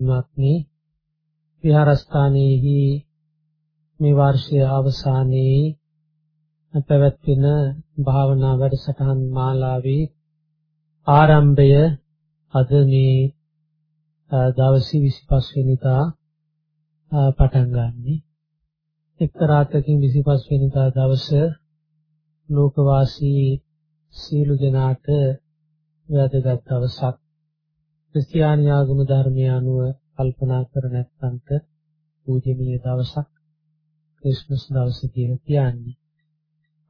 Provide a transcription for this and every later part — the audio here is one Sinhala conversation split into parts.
මාත්මේ විහාරස්ථානයේහි මේ වර්ෂයේ අවසානයේ පැවැත්වෙන භාවනා වැඩසටහන් මාලාවේ ආරම්භය අද මේ දවසේ 25 වෙනිදා පටන් ගන්නෙ. එක්තරාතකින් 25 වෙනිදා දවස ලෝකවාසී සීල දෙනාට වැදගත් දවසක්. ක්‍රිස්තියානි ආගම ධර්මය අනුව කල්පනා කර නැත්නම්ට පූජනීය දවසක්. ක්‍රිස්මස් දවස කියලා කියන්නේ.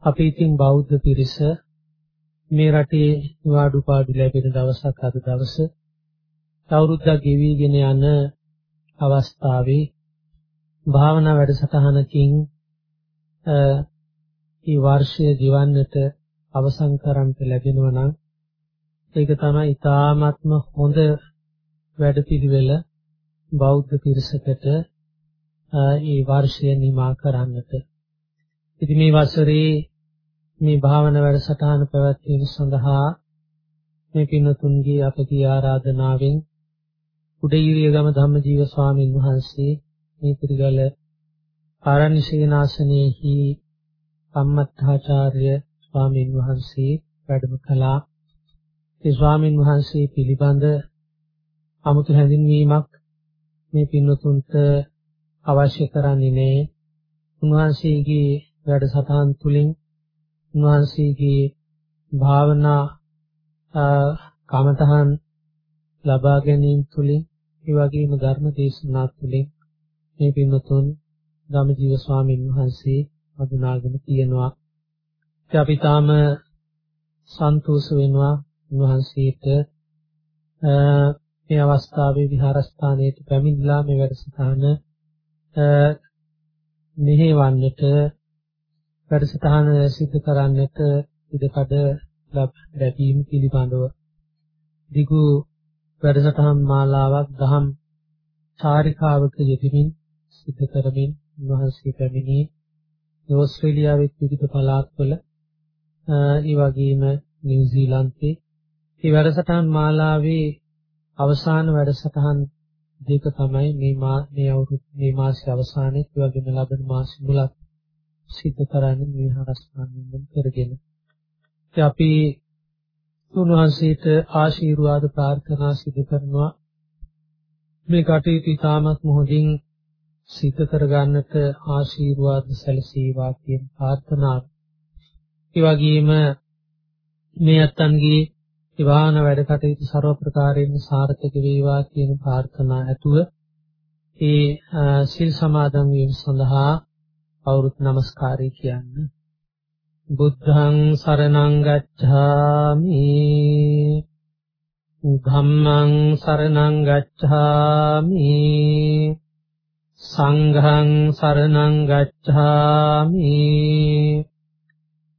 අපි ඉතින් බෞද්ධ පිරිස මේ රටේ නිවාඩු පාඩු ලැබෙන දවසක් අද දවස. අවුරුද්දක් ගෙවිගෙන යන අවස්ථාවේ භාවනා වැඩසටහනකින් ඒ වර්ෂය දිවන්නට අවසන් කරන්ට ලැබෙනවා නම් ඒක තමයි ඊ타ත්ම හොඳ වැඩපිළිවෙල බෞද්ධ පිරිසකට ඒ වර්ෂය නිමා කරන්නට. ඉතින් මේ වසරේ මේ භාවනා වැඩසටහන පැවැත්වීම සඳහා මේ පින්වතුන්ගේ අපගේ ආරාධනාවෙන් උඩිරියගම ධම්මජීව ස්වාමීන් වහන්සේ මේ පිළිගල ආරණ්‍ය සේනාසනයේහි සම්මත්තාචාර්ය ස්වාමීන් වහන්සේ වැඩම කළා. ඒ ස්වාමීන් වහන්සේ පිළිබඳ 아무තු හැඳින්වීමක් මේ පින්වතුන්ට අවශ්‍ය කරන්නේ නැහැ. උන්වහන්සේගේ වැඩසටහන් තුලින් උන්වහන්සේගේ භාවනා කමතහන් ලබා ගැනීම තුලින් ඒ වගේම ධර්ම දේශනා තුලින් මේ පින්වතුන් ධම්මජීව ස්වාමීන් වහන්සේ හඳුනාගෙන තියෙනවා. ඉතින් අපි තාම සන්තෝෂ වෙනවා උන්වහන්සේට මේ අවස්ථාවේ විහාරස්ථානයේ පැමිණලා මේ වැඩසටහන මෙහෙවන්නට වැඩසටහන සිදු කරන්නට ඉඩකඩ ලැබීම පිළිබඳව. දිගු වැඩසටහන් මාලාවක් දහම් චාරිකාවක යෙදමින් සිදු කරමින් උන්වහන්සේ පැමිණි ඕස්ට්‍රේලියාවේ විවිධ පළාත්වල ඒ වගේම නිව්සීලන්තේ මේ වැඩසටහන් මාලාවේ අවසාන වැඩසටහන් දෙක තමයි මේ මා මේ අවුරුදු මේ මාසයේ අවසානයේ ඒ වගේම ලබන මාසෙ මුලත් සිද්ධ කරන්නේ මේ හරස්ථානෙන් කරගෙන. ඉතින් අපි උන්වහන්සේට ආශිර්වාද ප්‍රාර්ථනා සිදු කරනවා මේ කටයුතු ඉතාමත් මොහොතින් සිත කරගන්නට ආශිර්වාද සැලසේවා කියන ප්‍රාර්ථනාව. ඒ වගේම මේ අත්න්ගේ එවාන වැඩ කටයුතු ਸਰව ප්‍රකාරයෙන් සාර්ථක වේවා කියන ප්‍රාර්ථනා ඇතුව ඒ සිල් සමාදන් වීම සඳහා අවුරුත් নমස්කාරය කියන්න. බුද්ධං සරණං ගච්ඡාමි. ධම්මං සරණං ගච්ඡාමි. සංඝං සරණං ගච්ඡාමි.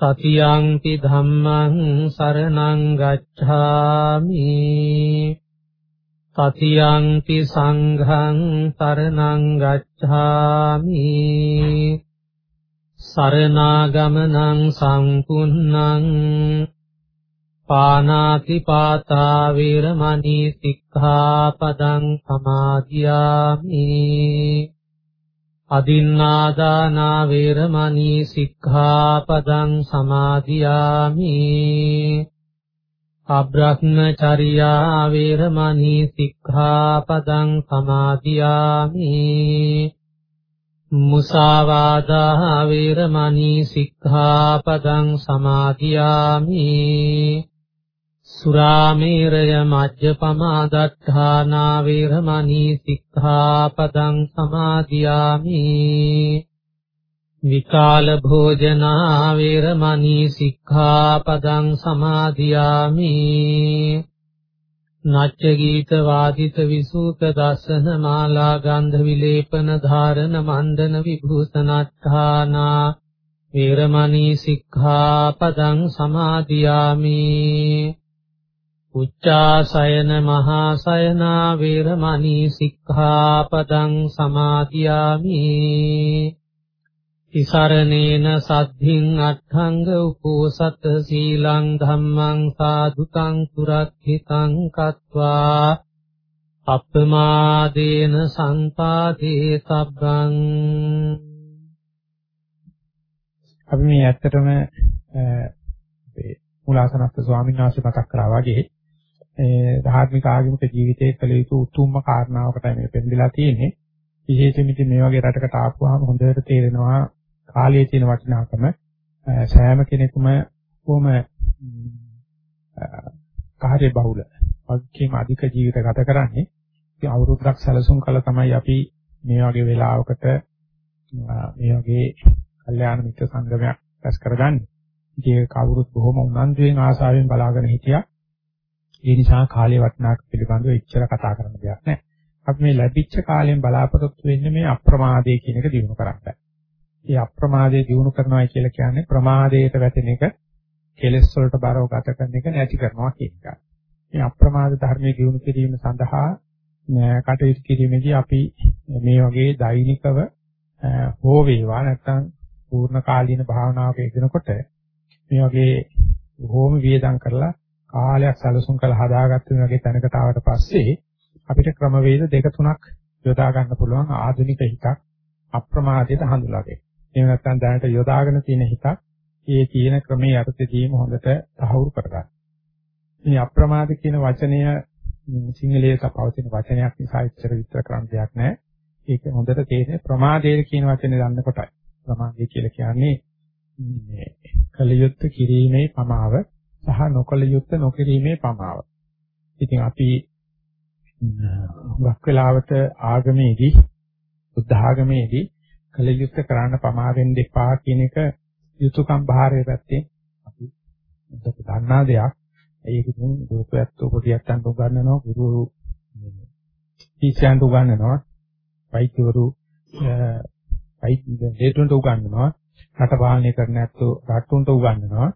තතියංපි ධම්මං සරණං ගච්ඡාමි තතියංපි සංඝං සරණං ගච්ඡාමි සරණාගමනං සම්පුන්නං පානාති පාතා වේරමණී සික්ඛාපදං සමාදියාමි අදින්නාදානා වේරමණී සික්ඛාපදං සමාදියාමි. අබ්‍රහ්මචර්යා වේරමණී සික්ඛාපදං සමාදියාමි. මුසාවාදා වේරමණී සික්ඛාපදං සමාදියාමි. සුරාමේරය මජ්ජපමා දත්තානා වේරමණී සික්ඛාපදං සමාදියාමි විකාල භෝජනා වේරමණී සික්ඛාපදං සමාදියාමි නච්ච ගීත වාදිත විසූත දසන මාලා ගන්ධ විලේපන ධාරණ මණ්ඩන විභූෂණත්ථානා වේරමණී සික්ඛාපදං සමාදියාමි උච්චාසයන මහාසයනා වේරමණී සික්ඛාපදං සමාදියාමි. තිසරණේන සද්ධින් අට්ඨංග උපෝසත සීලං ධම්මං සාදුතං සුරක්ෂිතං කତ୍වා. අප්පමාදේන සම්පාදේ සබ්බං. අපි මේ ඇත්තටම අපේ මූලාසනස්ත ස්වාමීන් වහන්සේ මතක් කරා වගේ ඒ ධාර්මික ආගමික ජීවිතයේ කළ යුතු උතුම්ම කාරණාවකටයි මේ පෙන්නලා තියෙන්නේ විශේෂයෙන්ම ඉතින් මේ වගේ රටකට ආපුවාම හොඳට තේරෙනවා කාලයේ තියෙන වටිනාකම සෑම කෙනෙකුම කොහොම කාර්ය බහුල වගකීම් අධික ජීවිත ගත කරන්නේ ඉතින් අවුරුද්දක් සැලසුම් කළා තමයි අපි මේ වගේ වෙලාවකට මේ වගේ කල්යාණ මිත්‍ර සංගමයක් රැස් කරගන්නේ. ඉතින් කවුරුත් බොහොම උනන්දුවෙන් ආසාවෙන් බලාගෙන හිටියා. ඒ නිසා කාලේ වටිනාකම පිළිබඳව එච්චර කතා කරන්න දෙයක් නැහැ. අපි මේ ලැබිච්ච කාලයෙන් බලාපොරොත්තු වෙන්නේ මේ අප්‍රමාදයේ කියන එක දිනු කරන්න. ඒ අප්‍රමාදයේ දිනු කරනවා කියලා කියන්නේ ප්‍රමාදයට වැටෙන එක කෙලෙස් වලට බරව ගත කරන එක නැති කරනවා කියන එක. මේ අප්‍රමාද ධර්මයේ දිනු කිරීම සඳහා කටයුතු කිරීමේදී අපි මේ වගේ දෛනිකව හෝ වේවා නැත්නම් පූර්ණ කාලීන භාවනාවක යෙදෙනකොට මේ වගේ බොහෝම වියදම් කරලා කාලයක් සැලසුම් කරලා හදාගත්ත මේ වගේ තැනකට ආවට පස්සේ අපිට ක්‍රමවේද දෙක තුනක් යොදා ගන්න පුළුවන් ආධුනික හිතක් අප්‍රමාදයට හඳුලා දෙන්න. එහෙම නැත්නම් දැනට යොදාගෙන තියෙන හිතක් ඒ තියෙන ක්‍රමයේ යටතේදීම හොඳට තහවුරු කරගන්න. මේ අප්‍රමාද කියන වචනය සිංහලයේ පවතින වචනයක් නිසා ඉච්චර විස්තර කරන්න දෙයක් නැහැ. ඒක හොඳට තේරෙන්නේ ප්‍රමාදයේ කියන වචනේ ගන්න කොටයි. ප්‍රමාදය කියලා කියන්නේ මේ කලියුත් කිරීමේ පමාව සහ නොකලියුත් නොකිරීමේ පමාව. ඉතින් අපි හුඟක් වෙලාවට ආගමේදී බුද්ධ ආගමේදී කලියුත් කරන්න පමාවෙන් දෙපා කියන එක යුතුයකම් භාරයේ පැත්තේ අපි මුදක දන්නා දෙයක්. ඒක ඉතින් දුරපැත්ත උපදියත්තන්ට උගන්වනවා ගුරු ටීචර්න්ට උගන්වනවා වෛද්‍යවරු වෛද්‍ය හේතුන්ට උගන්වනවා රට පාලනය කරන ඇත්තෝ රටුන්ට උගන්වනවා.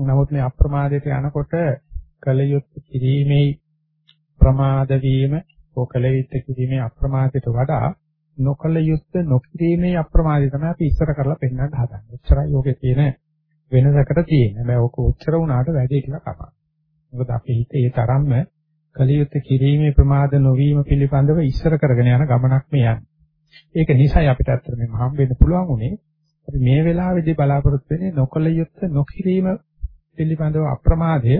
නමුත් මේ අප්‍රමාදයට යනකොට කලියුත් කිරීමේ ප්‍රමාද වීම ඕකලියුත් කිරීමේ අප්‍රමාදයට වඩා නොකල යුත්තේ නොකිරීමේ අප්‍රමාදය තමයි අපි ඉස්සර කරලා පෙන්වන්න හදන්නේ. එච්චරයි යෝගේ තියෙන වෙනසකට තියෙන්නේ. හැබැයි ඕක උච්චර වුණාට වැඩි කියලා කමක්. මොකද අපේ හිතේ ඒ තරම්ම කලියුත් කිරීමේ ප්‍රමාද නොවීම පිළිබඳව ඉස්සර කරගෙන යන ගමනක් මේ යන්නේ. ඒක නිසායි අපිට අත්තර මේ හම් වෙන්න පුළුවන් උනේ. අපි මේ වෙලාවේදී බලාපොරොත්තු වෙන්නේ නොකල යුත්තේ නොකිරීම පිළිබඳව අප්‍රමාදය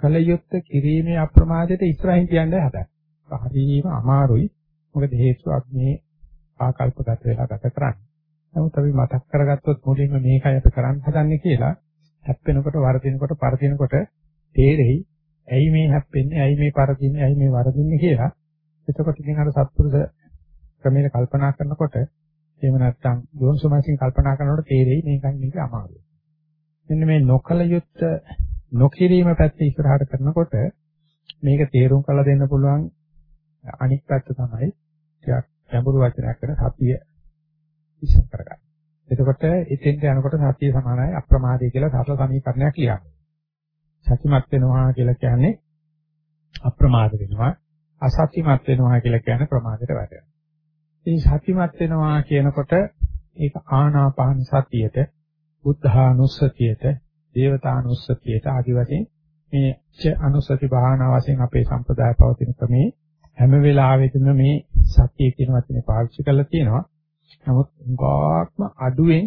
කලියුත් කිරීමේ අප්‍රමාදයට ඉස්සරහින් කියන්නේ හදන්නේ. හරිම අමාරුයි. මොකද හේතුවක් මේ ආකල්පගත වෙලා ගත කරන්නේ. නමුත් අපි මතක් කරගත්තොත් මුලින්ම මේකයි අපි කරන්න හදන්නේ කියලා හැප්පෙනකොට වරදිනකොට පරදිනකොට තේරෙයි ඇයි මේ හැප්පෙන්නේ ඇයි මේ පරදින්නේ ඇයි මේ වරදින්නේ කියලා. එතකොට ඉතින් අර සත්පුරුෂ ක්‍රමයට කල්පනා කරනකොට එහෙම නැත්නම් යෝනිසෝමනසින් කල්පනා කරනකොට තේරෙයි මේකයි මේක අමාරුයි. මෙන්න මේ නොකල යුත්ත නොකිරීම පැත්ත ඉස්සරහට කරනකොට මේක තේරුම් කරලා දෙන්න පුළුවන් අනිත් පැත්ත තමයි ටිකක් ගැඹුරු වචනයක් කරන සතිය විශ්ල කරගන්න. එතකොට එතෙන්ට යනකොට සතිය සමානයි අප්‍රමාදය කියලා සරල සමීකරණයක් ලියන්න. සතිමත් වෙනවා කියලා කියන්නේ අප්‍රමාද වෙනවා. අසතිමත් වෙනවා කියලා කියන්නේ ප්‍රමාදයට වැටෙනවා. ඉතින් සතිමත් වෙනවා කියනකොට ඒක ආනාපාන සතියට, බුද්ධානුස්සතියට, දේවතානුස්සතියට ආදි වශයෙන් මේ ච අනුස්සති භාවනා වශයෙන් අපේ සම්ප්‍රදාය පවතින ක්‍රමේ හැම වෙලාවෙදිම මේ සතිය කියන වචනේ පාවිච්චි කරලා තියෙනවා. නමුත් ගාක්ම අඩුවෙන්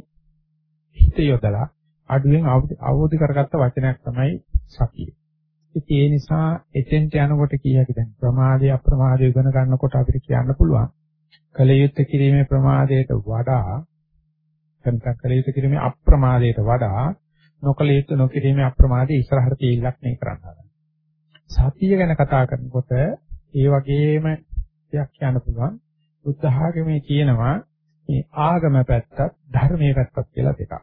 හිත යොදලා අඩුවෙන් අවබෝධ කරගත්ත වචනයක් තමයි සතිය. ඉතින් ඒ නිසා එතෙන්ට යනකොට කීයක දැන් ප්‍රමාදය අප්‍රමාදය ඉගෙන ගන්නකොට අපිට කියන්න පුළුවන් කලියුත් කිරීමේ ප්‍රමාදයට වඩා නැත්නම් කලියුත් කිරීමේ අප්‍රමාදයට වඩා නොකලියුත් නොකිරීමේ අප්‍රමාදයේ ඉස්සරහට තීලක් මේ කරන්න සතිය ගැන කතා කරනකොට ඒ වගේම දෙයක් කියන්න පුළුවන්. බුද්ධ ආගමේ කියනවා මේ ආගම පැත්තත් ධර්මයේ පැත්තත් කියලා දෙකක්.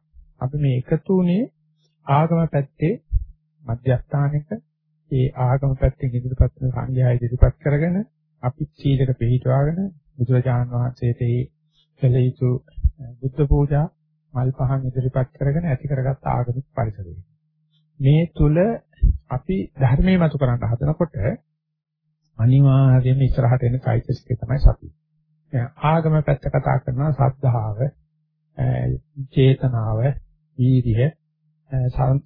අපි මේ එකතු උනේ ආගම පැත්තේ මධ්‍යස්ථානික ඒ ආගම පැත්තෙන් ඉදිරිපත් කරන සංඝයා ඉදිරිපත් කරගෙන අපි සීලක පිළිපදවාගෙන බුදුරජාණන් වහන්සේට ඒ කළ යුතු බුද්ධ පූජා මල් පහන් ඉදිරිපත් කරගෙන ඇති කරගත් ආගමික පරිසරය. මේ තුල අපි ධර්මයේ මතු කරන්න හදනකොට අනිවාර්යයෙන්ම ඉස්සරහට එන চৈতසිකය තමයි සතිය. ආගම පැත්ත කතා කරනවා සද්ධාව, චේතනාව, වීර්ය,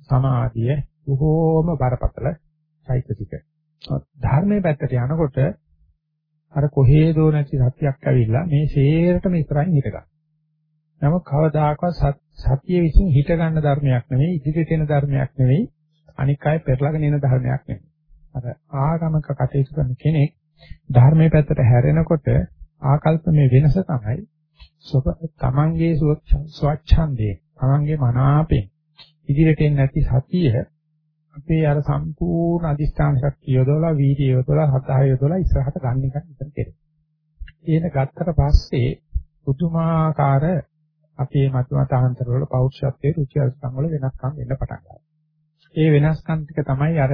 සමාධිය බොහෝම බරපතල চৈতසික. ධර්මයේ පැත්තට යනකොට අර කොහේ දෝ නැති සත්‍යයක් ඇවිල්ලා මේ සේරටම ඉස්සරහින් හිටගන්නවා. ගන්න. නම කවදාකවත් සතිය විසින් හිට ගන්න ධර්මයක් නෙවෙයි ඉදිරියට එන ධර්මයක් නෙවෙයි අනික් අය පෙරලාගෙන එන ධර්මයක් නෙවෙයි. අර ආගමක කටයුතු කරන කෙනෙක් ධර්මයේ පැත්තට හැරෙනකොට ආකල්පමේ වෙනස තමයි තමන්ගේ ස්වච්ඡන්දේ තමන්ගේ මනාපෙන් ඉදිරියට එන්නේ නැති සතිය අපේ අර සම්පූර්ණ අදිස්ථාන ශක්තිය යොදවලා වීර්යය යොදවලා හතහය යොදවලා ඉස්සරහට ගන්න එක විතර කෙරේ. ඒක ගත්තට පස්සේ පුදුමාකාර අපේ මතමතාන්තර වල පෞරුෂත්වයේ රුචි අරුචිකම් වල වෙනස්කම් වෙන්න පටන් ගන්නවා. ඒ වෙනස්කම් ටික තමයි අර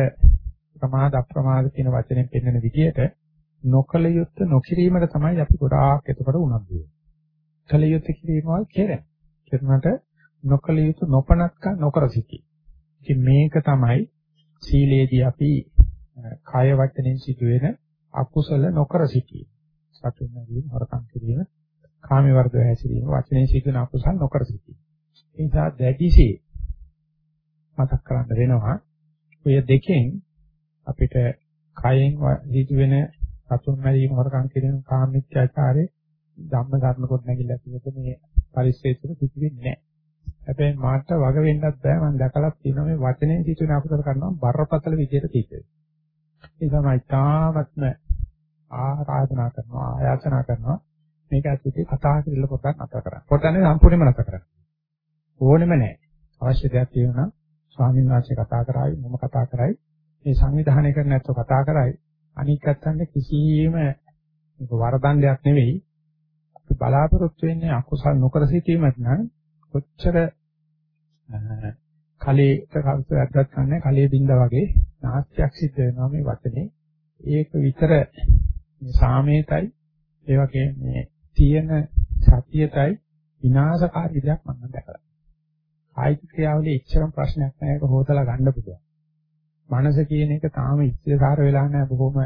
ප්‍රමාද අප්‍රමාද කියන වචනෙන් පෙන්වන විදිහට නොකල යුත්ත නොකිරීමට තමයි අපි ගොඩාක් එතකොට උනන්දු වෙන්නේ. කල යුත්ත කිරීමවල් කෙරෙන. කෙරුණාට නොකල යුතු නොපනත්ක නොකර සිටි. ඉතින් මේක තමයි සීලේදී අපි කාය වචනෙන් සිදුවෙන අකුසල නොකර සිටීම. සතුන් නැගීම, හොරකම් කිරීම, කාමී වර්ධව හැසිරීම, වචනෙන් සිදුවෙන අකුසල නොකර සිටීම. ඒ නිසා දැඩිසේ මතක් කරන්න වෙනවා. ඔය දෙකෙන් අපිට කයෙන් සිදුවෙන සතුන් මැරීම හොරකම් කිරීම කාමීත්‍යාචාරයේ ධම්ම ධර්ම කොට නැගිලා තියෙන මේ පරිස්සේතුන සිදුවෙන්නේ නැහැ. හැබැයි මාට වග වෙන්නත් බෑ මම දැකලා තියෙනවා මේ වචනේ සිදුවෙන අකුසල කරනවා බරපතල විදියට තියෙන්නේ. ඒ තමයි තාමත්ම ආරාධනා කරනවා ආයාචනා කරනවා මේක ඇතුලේ කතා කරලා පොතක් අත කරා. පොතනේ සම්පූර්ණයෙන්ම නැත කරා. ඕනෙම නැහැ. අවශ්‍ය දෙයක් තියෙනවා නම් ස්වාමීන් වහන්සේ කතා කරායි මම කතා කරායි මේ සංවිධානය කරන ඇත්තෝ කතා කරායි අනික් අත්තන්ට කිසියම් වරදණ්ඩයක් නෙවෙයි අපි බලාපොරොත්තු වෙන්නේ අකුසල් නොකර සිටීමක් නම් කොච්චර කලේට කල්පයක්වත් ගන්න කලේ බින්දා වගේ නාස්තියක් සිද්ධ වෙනවා මේ වචනේ ඒක විතර සාමේතයි ඒ වගේ මේ තියෙන සතියතයි විනාශකාරී දෙයක් මම දැකලා කායික ක්‍රියාවලිය එච්චරම ප්‍රශ්නයක් නෑ ඒක හොතලා ගන්න පුළුවන්. මනස කියන එක තාම ඉස්සෙසාර වෙලා නෑ බොහොම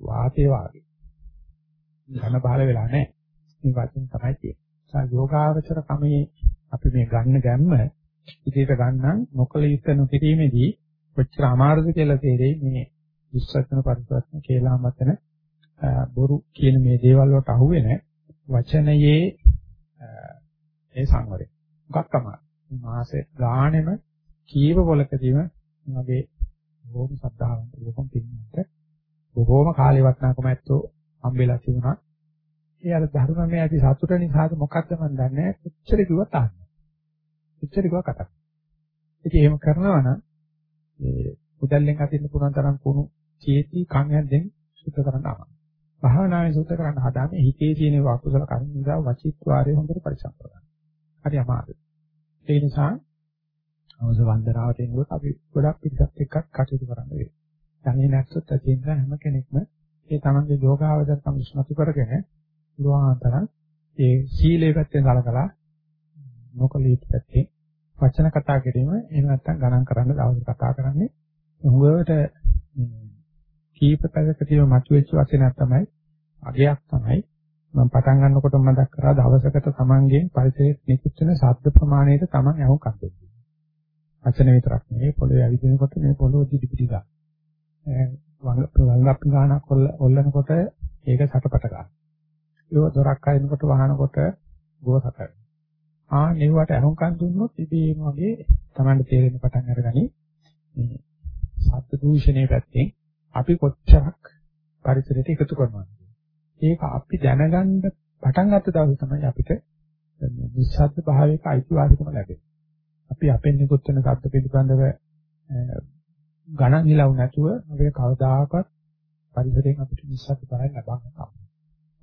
වාතේ වාගේ. ඝන බහල වෙලා නෑ. මේ වචන තමයි තියෙන්නේ. ඒ යෝගාවචර කමේ අපි මේ ගන්න ගැම්ම ඉදිරියට ගන්න නොකල යුත්තේ නොකිරීමේදී කොච්චර අමාරුද කියලා තේරෙයි මේ විශ්වචන පරිවර්තන කියලා මතන බොරු කියන මේ දේවල් වලට අහුවෙන වචනයේ ඒ සංවරය. මොකක් තමයි මාසේ ගානෙම කීව පොලකදීම මගේ බොහොම සද්ධාවන්ත බොහොම පින්නන්ට බොහොම කාලේ වටනාකම ඇත්තෝ හම්බෙලා තිබුණා. ඒ අර ධර්මමය ඇති සතුට නිසාද මොකද්ද මන් දන්නේ නැහැ. කොච්චර කිව්වත් අහන්නේ. කොච්චර කිව්වා කතා. ඉතින් එහෙම කරනවා නම් මේ උදැල්ලෙන් අදින්න පුළුවන් තරම් කුණු චේති කන් හැද්දෙන් සුද්ධ කරන්න ආවා. භාවනාවේ සුද්ධ කරන්න හදාන්නේ හිතේ තියෙන වාකුසල කර්ම නිසා වචිත්වාරය හොඳට පරිසම් කරගන්න. හරි අමාරුයි. ඒ නිසා අවස වන්දනාවට එනකොට අපි ගොඩක් පිටසත් එක්ක කටයුතු කරන්න වෙනවා. දැනේ නැත්තොත් ඇතින් හැම කෙනෙක්ම ඒ තමන්ගේ යෝගාවචර සම්සුනතු කරගෙන පුළුවන්තරම් ඒ සීලේ පැත්තෙන් සලකලා නොකලීත් පැත්තේ වචන කතා කිරීම එහෙම නැත්නම් ගණන් කරන්න දවස් කතා කරන්නේ හුඟවට කීප පැයකදීම මතුවෙච්ච වචනයක් තමයි අගයක් තමයි මම පටන් ගන්නකොට මතක් කරා දවසකට තමන්ගේ පරිසරයේ නිකුත් වෙන ශබ්ද ප්‍රමාණයට තමන් අහුම්කම් දෙන්න. වචන විතරක් නෙවෙයි පොළවේ ඇවිදිනකොට මේ පොළොව දිදි පිටි ගන්න. වංගප් ගානක් ඔල්ලනකොට ඒක සටපට ගන්න. ඒක දොරක් අයිනකොට වහනකොට ගෝසක. ආ නිවට අහුම්කම් දුන්නොත් ඉතින් වගේ තමන්ට තේරෙන්න පටන් අරගනි. මේ ශබ්ද දූෂණයේ පැත්තෙන් අපි කොච්චරක් පරිසරයට එකතු කරනවද? ඒක අපි දැනගන්න පටන් ගත්ත දවසේ තමයි අපිට නිස්සද්ද භාවයක අයිතිවාසිකම ලැබෙන්නේ. අපි අපෙන් නිකුත් වෙන ශබ්ද පිළිබඳව ගණන් හිලවු නැතුව අපි කවදාකවත් පරිසරයෙන් අපිට නිස්සද්ද භාවය ලබන්න බෑ.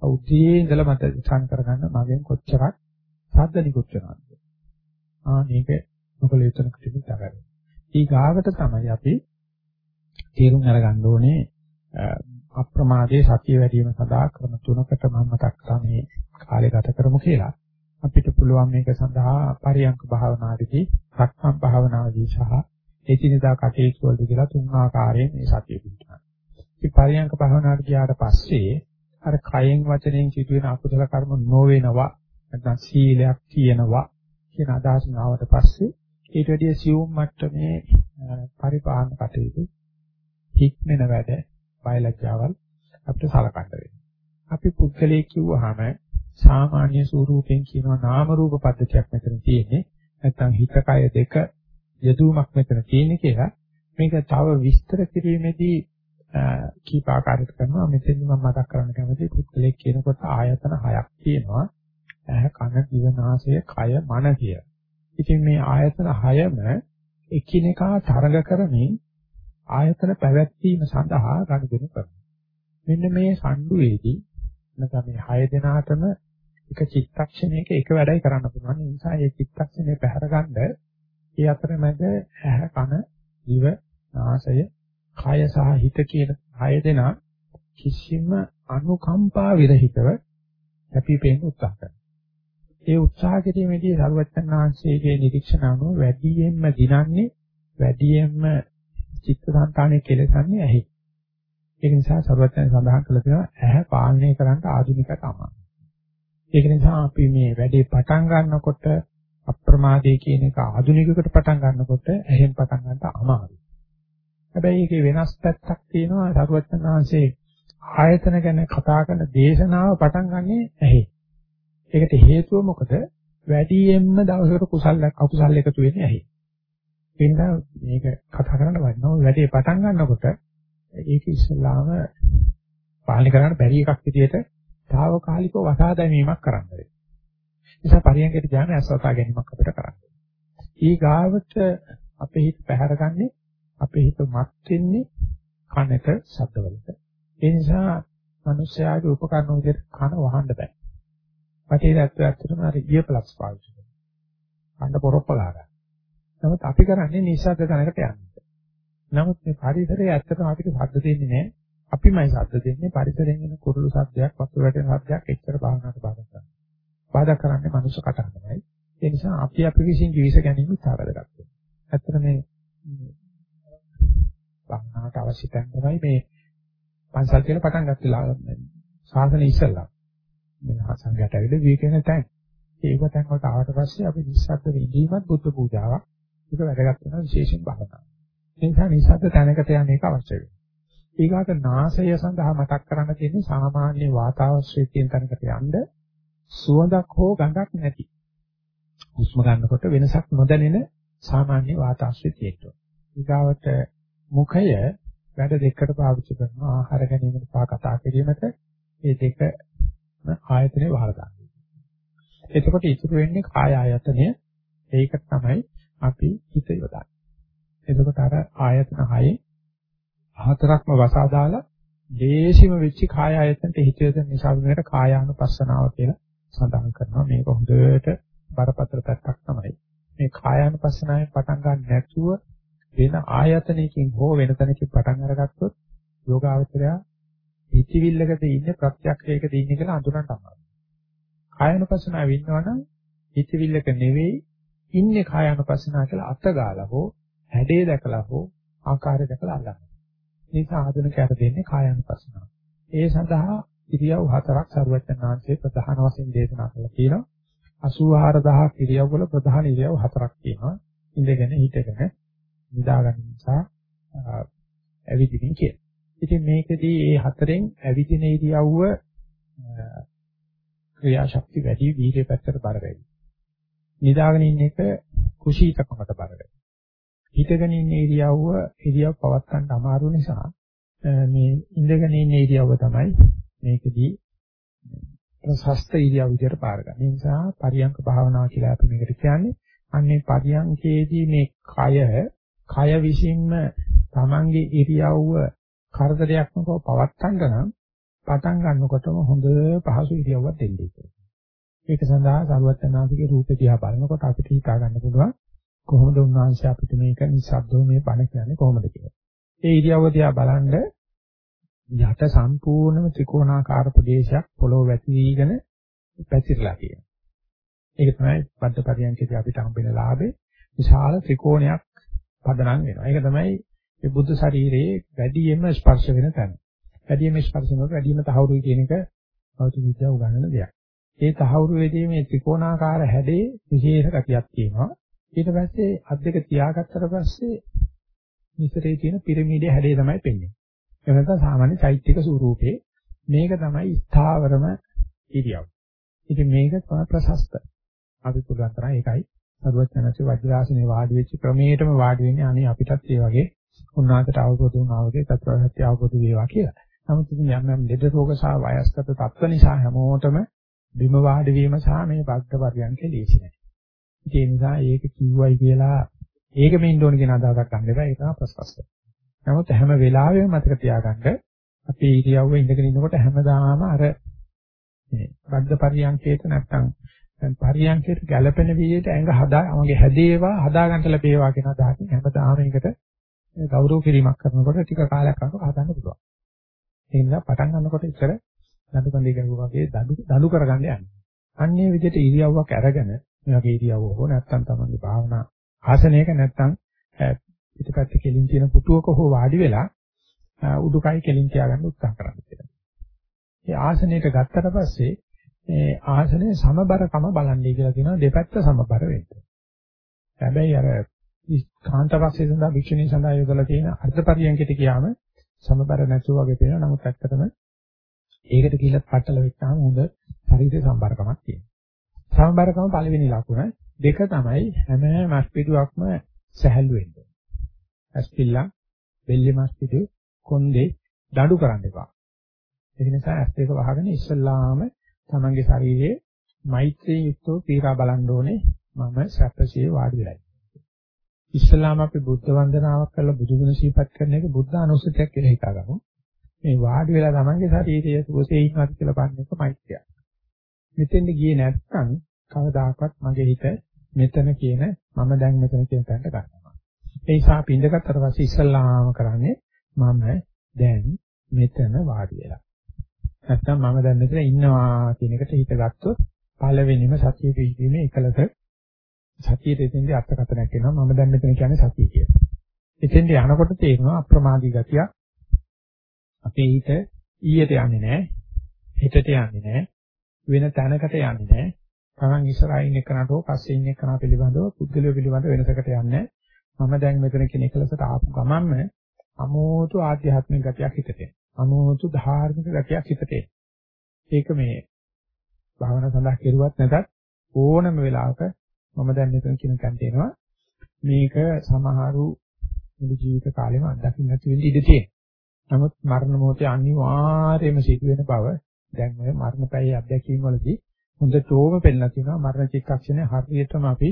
උදේ ඉඳලා මට සං කරගන්න මගෙන් කොච්චරක් ශබ්ද නිකුත් වෙනවද? ආ මේක මොකල යුතුන කිසිම තරයි. ඊ ගාවට තමයි අපි තේරුම් අරගන්න ඕනේ අප්‍රමාදයේ සතිය වැඩි වීම සඳහා ක්‍රම තුනකට මම මතක් කරා මේ කාලය ගත කරමු කියලා. අපිට පුළුවන් මේක සඳහා පරියංක භාවනාවේදී, සක්මන් භාවනාවේදී සහ එදිනදා කටයුතු වලදී කියලා තුන් ආකාරයෙන් මේ සතිය පිටනවා. ඉතින් පරියංක භාවනාවට ගියාට පස්සේ අර කයෙන් වචනයෙන් සිදුවෙන අකුසල කර්ම නොවෙනවා නැත්නම් සීලයක් තියෙනවා කියන අදහස නාවට පස්සේ ඊට වැඩිය සියුම් මට්ටමේ පරිපාලන කටයුතු හික්මෙන වැඩ බයලජ්ජාවල් අපිට සලකන්න වෙනවා. අපි පුද්ගලයෙක් කිව්වහම සාමාන්‍ය ස්වරූපයෙන් කියනවා නාම රූප පද්ධතියක් මෙතන තියෙන්නේ. නැත්නම් හිත කය දෙක යදුමක් මෙතන තියෙන්නේ කියලා. මේක තව විස්තර කිරීමේදී කීප ආකාරයකට කරනවා. මෙතෙන්දි මම මතක් කරන්න කැමතියි පුද්ගලයෙක් කියනකොට ආයතන හයක් තියෙනවා. ඇහ කන දිව නාසය කය මන කිය. ඉතින් මේ ආයතන හයම එකිනෙකා තරඟ කරමින් ආයතන පැවැත්වීම සඳහා ගනුදෙනු කරනවා. මෙන්න මේ සම්ඩුවේදී නැත්නම් මේ 6 දෙනාටම එක චිත්තක්ෂණයක එක වැඩයි කරන්න පුළුවන්. ඒ නිසා මේ චිත්තක්ෂණය පැහැරගන්න ඒ අතරමැද ඇහ කන දිව නාසය කය සහ හිත කියන 6 දෙනා කිසිම අනුකම්පා විරහිතව හැපිපෙන්න උත්සාහ කරනවා. ඒ උත්සාහ කිරීමේදී සරුවච්චන් වහන්සේගේ නිරීක්ෂණ අනුව වැඩියෙන්ම දිනන්නේ වැඩියෙන්ම චිත්ත සංතානයේ කෙලසන්නේ ඇහි. ඒක නිසා සරුවච්චන් සඳහන් කළ තියෙනවා ඇහැ පාලනය කරන්න ආධුනිකට අමාරුයි. ඒක නිසා අපි මේ වැඩේ පටන් ගන්නකොට අප්‍රමාදයේ කියන එක ආධුනිකයකට පටන් ගන්නකොට ඇහෙන් පටන් ගන්නට අමාරුයි. හැබැයි ඒකේ වෙනස් පැත්තක් තියෙනවා සරුවච්චන් වහන්සේ ආයතන ගැන කතා කරන දේශනාව පටන් ගන්නෙ ඇහි. ඒකට හේතුව මොකද? වැඩියෙන්ම දවසකට කුසල අකුසල එකතු වෙන්නේ ඇහි. එන්න මේක කතා කරන්න වටිනවා. වැඩේ පටන් ගන්නකොට ඒක ඉස්සලාම පාලනය කරන්න බැරි එකක් විදිහට తాවකාලිකව වසා දැමීමක් කරන්න වෙනවා. නිසා පරියන්කට ඥාන අස්වතා ගැනීමක් අපිට කරන්න. ඊ ගාවට අපේ හිත පැහැරගන්නේ අපේ හිත මත් වෙන්නේ කනට ශබ්දවලට. ඒ නිසා මිනිස්යාගේ උපකරණ විදිහට කන වහන්න බෑ. වටේ ඇත්ත ඇත්තටම අර ඉයර්ප්ලග්ස් පාවිච්චි කරනවා. කන්න පොරොප්පලා ගන්න. නමුත් අපි කරන්නේ නිශ්ශබ්ද තැනකට යන්නේ. නමුත් මේ පරිසරය ඇත්තටම අපිට ශබ්ද දෙන්නේ නැහැ. අපිමයි ශබ්ද දෙන්නේ පරිසරයෙන් එන කුරුළු ශබ්දයක්, වතු වැටෙන ශබ්දයක් එච්චර භාවනාවට බාධා කරනවා. බාධා කරන්නේ මනුෂ්‍ය කටහඬමයි. ඒ නිසා අපි අපි විසින් ජීවිත ගැනීම තරවදගත් වෙනවා. ඇත්තට මේ භාවනාවට අවශ්‍ය තැන් තමයි මේ පන්සල් කියලා පටන් ගත්තලා සාසන ඉස්සල්ලා. මේ සංඝයාට ඇවිල්ලා වීකෙන තැන්. ඒක තැන් වලට ආවට පස්සේ අපි නිස්සද්ද විඳීමත් බුද්ධ පූජාවක්. ඒක වැදගත් වෙනවා විශේෂයෙන් භාවනාව. ඒ නිසා නිස්සද්ද තැනකට යන එක අවශ්‍ය වෙනවා. ඊගාට නාසය සඳහා මතක් කරන්න තියෙන්නේ සාමාන්‍ය වාතාවරණයේ තියෙන තැනකට යන්න සුවඳක් හෝ ගඳක් නැති. හුස්ම ගන්නකොට වෙනසක් නොදැනෙන සාමාන්‍ය වාතාවරණයේ තියෙනවා. ඊගාවට මුඛය වැඩ දෙකකට පාවිච්චි කරනවා ආහාර ගැනීමට සහ කතා කිරීමට මේ දෙක ආයතනේ වහලා ගන්නවා. එතකොට ඉතුරු වෙන්නේ කාය ආයතනය. ඒක තමයි අපි හිත යොදන්නේ. එතකොට අර ආයතන හයේ හතරක්ම වසා දාලා දේශිම වෙච්ච කාය ආයතනට හිත යොදන නිසා මේකට කායානුපස්සනාව කියලා සඳහන් කරනවා. මේක හොඳට බරපතල පැත්තක් තමයි. මේ කායානුපස්සනාවෙන් පටන් ගන්න නැතුව වෙන ආයතනයකින් හෝ වෙන තැනකින් පටන් අරගත්තොත් යෝගාවචරය හිතවිල්ලකට ඉන්නේ ප්‍රත්‍යක්ෂයකද ඉන්නේ කියලා අඳුරන්න අමාරුයි. කායනුපස්සනාව ඉන්නවනම් හිතවිල්ලක නෙවෙයි ඉන්නේ කායනුපස්සනාව කියලා අත ගාලා හෝ හැඩේ දැකලා හෝ ආකාරය දැකලා අල්ලන්න. මේක ආධුනිකයට දෙන්නේ කායනුපස්සනාව. ඒ සඳහා ඉරියව් හතරක් සරුවචනාංශයේ ප්‍රධාන වශයෙන් දේශනා කළා කියලා 84000 ඉරියව් වල ප්‍රධාන ඉරියව් හතරක් තියෙනවා. ඉඳගෙන හිටගෙන නිදාගන්න නිසා ඇවිදින්න කියන. ඉතින් මේකෙදී මේ හතරෙන් ඇවිදින ඉරියව්ව ක්‍රියාශක්ති වැඩි වීර්ය පැත්තට බර වැඩි. නිදාගෙන ඉන්න එක කුසීතකමට බර වැඩි. හිටගෙන ඉන්න ඉරියව්ව ඉරියව් පවත් ගන්න අමාරු නිසා මේ ඉඳගෙන ඉන්න ඉරියව්ව තමයි මේකෙදී ප්‍රශස්ත ඉරියව් විදියට පාර ගන්න. ඒ නිසා පරියංක භාවනාව කියලා අපි මේකට කියන්නේ. අන්නේ පරියංකේදී මේ කය කය විසින්ම Tamange ඉරියව්ව කරදරයක් නොකව පවත්තන්න නම් පටන් ගන්නකොටම හොඳ පහසු ඉරියව්වක් දෙන්නේ කියලා. ඒක සඳහා සරුවත්නාංශිකේ රූපේ දිහා බලනකොට අපිට හිතා ගන්න පුළුවන් කොහොමද උන්වහන්සේ අපිට මේක නිසද්දව මේ බණ කියන්නේ කොහොමද කියලා. ඒ ඉරියව්ව දිහා බලනද යට සම්පූර්ණම ත්‍රිකෝණාකාර ප්‍රදේශයක් පොළොව වැතිරීගෙන පැතිරලා තියෙනවා. ඒක තමයි බද්ධ පරියන්කේදී අපිට හම්බෙන ලාභේ විශාල ත්‍රිකෝණයක් පදනම් වෙනවා. ඒක තමයි මේ බුද්ධ ශරීරයේ වැඩියෙන්ම ස්පර්ශ වෙන තැන. වැඩියෙන්ම ස්පර්ශ වෙනකොට වැඩියෙන්ම තහවුරුයි කියන එක භෞතික විද්‍යාව උගන්වන දෙයක්. ඒ තහවුරුවේදී මේ ත්‍රිකෝණාකාර හැඩේ විශේෂ ගතියක් තියෙනවා. ඊට පස්සේ අත් දෙක තියාගත්තට පස්සේ මිශ්‍රයේ තියෙන පිරමීඩයේ හැඩේ තමයි පෙන්වන්නේ. ඒ නැත්නම් සාමාන්‍ය චෛත්‍යක ස්වරූපේ මේක තමයි ස්ථාවරම ඉරියව්. ඉතින් මේක තමයි ප්‍රශස්ත. අපි පුළුවන් තරම් ඒකයි සරුවත් යනසේ වජ්‍රාසනේ වාඩි වෙච්ච ක්‍රමයටම වාඩි වෙන්නේ අනේ අපිටත් ඒ වගේ උන්වහන්සේට අවබෝධ වුණා වගේ චතුරාර්ය අවබෝධ වේවා කියලා. නමුත් ඉතින් යම් යම් ලෙඩ රෝග සහ වයස්ගත තත්ත්ව නිසා හැමෝටම බිම වාඩි වීම සහ මේ බද්ධ පරියන්කේ ලේසි නෑ. ඒ නිසා ඒක කිව්වයි කියලා ඒක මෙන්න ඕන කියන අදහසක් ගන්න එපා ඒක තමයි ප්‍රසස්ත. නමුත් හැම වෙලාවෙම මතක තියාගන්න අපි ඉරියව්ව ඉඳගෙන ඉන්නකොට හැමදාම අර මේ බද්ධ පරියන්කේට නැත්තම් පරියන්කේට ගැළපෙන විදිහට ඇඟ හදා මගේ හැදේවා හදා ගන්න ලැබේවා කියන අදහසින් හැමදාම ඒකට ගෞරව කිරීමක් කරනකොට ටික කාලයක් අරගෙන හදන්න පුළුවන්. ඒ නිසා පටන් ගන්නකොට ඉතර දඬු කඳේ ගැහුවා වගේ දඬු දඬු කරගන්න යන්නේ. අන්නේ විදිහට ඉරියව්වක් අරගෙන මේ වගේ ඉරියව්ව හෝ නැත්තම් තමන්ගේ භාවනා ආසනයක නැත්තම් පිටපැත්ත කෙලින් තියෙන පුටුවක හෝ වාඩි වෙලා උඩුකය කෙලින් තියාගන්න උත්සාහ කරන්න කියලා. ඒ ආසනයට ගත්තට පස්සේ මේ ආසනයේ සමබරකම බලන්නේ කියලා කියනවා දෙපැත්ත සමබර වෙන්න. හැබැයි අර කාන්තාවක්ෂය සඳහා වික්ෂණී සඳහා යොදලා තියෙන අර්ධපරියන්කිට කියාම සමබර නැතුව වගේ පේනවා. නමුත් ඇත්තටම ඒකට කියලා පටල වෙච්චාම හොඳ ශරීර සම්බරකමක් තියෙනවා. සමබරකම පළවෙනි ලකුණ දෙක තමයි හැම මස් පිටුවක්ම සැහැල්ලු වෙන්න. ඇස්පිල්ලා, බෙල්ලේ මස් පිටු, කොන්දේ දඩු කරන්න එපා. ඒ නිසා ඇස් දෙක වහගෙන ඉස්සල්ලාම තමන්ගේ ශරීරයේ මෛත්‍රී යුක්තව පීරා බලන්න ඕනේ මම සැපසේ වාඩි වෙලා ඉස්සලාම අපි බුද්ධ වන්දනාවක් කරලා බුදුගුණ සිහිපත් කරන එක බුද්ධ අනුස්සතියක් කියලා හිතාගමු. මේ වාඩි වෙලා තමන්ගේ ශරීරය සුවසේ ඉන්නවාද කියලා බලන එක මෛත්‍රියක්. මෙතෙන්ද ගියේ නැත්නම් කවදාකවත් මගේ හිත මෙතන කියන මම දැන් මෙතන කියන තැනට ගන්නවා. ඒ නිසා අපි ඉඳගත්තට පස්සේ ඉස්සල්ලාම කරන්නේ මම දැන් මෙතන වාඩි වෙලා. නැත්නම් මම දැන් මෙතන ඉන්නවා කියන එකට හිත ගත්තොත් පළවෙනිම සතිය පිහිටීමේ එකලස සතියේ දෙතෙන්දී අර්ථකථනයක් එනවා මම දැන් මෙතන කියන්නේ සතිය කියලා. එතෙන්ට යනකොට තේරෙනවා අප්‍රමාදී ගතිය අපේ හිත ඊයට යන්නේ නැහැ හෙටට යන්නේ නැහැ වෙන තැනකට යන්නේ නැහැ තමන් ඉස්සරහින් එක්කනට හෝ පස්සේ ඉන්න එක්කන පිළිබඳව පුද්ගලය පිළිබඳව වෙනසකට යන්නේ මම දැන් මෙතන කියන එකලසට ආපු ගමන්ම අමෝතු ආධ්‍යාත්මික ගතියක් හිතට එනවා. අමෝතු ධාර්මික ගතියක් හිතට ඒක මේ භාවනා සඳහා කෙරුවත් නැතත් ඕනම වෙලාවක මම දැන් මෙතන කියන තැනට එනවා. මේක සමහරු මුළු ජීවිත කාලෙම අත්දකින්න නැති වෙන්න ඉඩ තියෙනවා. නමුත් මරණ මොහොතේ අනිවාර්යයෙන්ම සිදුවෙන බව දැන් මේ මරණ පැයේ අත්දැකීම් වලදී හොඳටම පෙන්නලා තියෙනවා. මරණ චිත්තක්ෂණය හරියටම අපි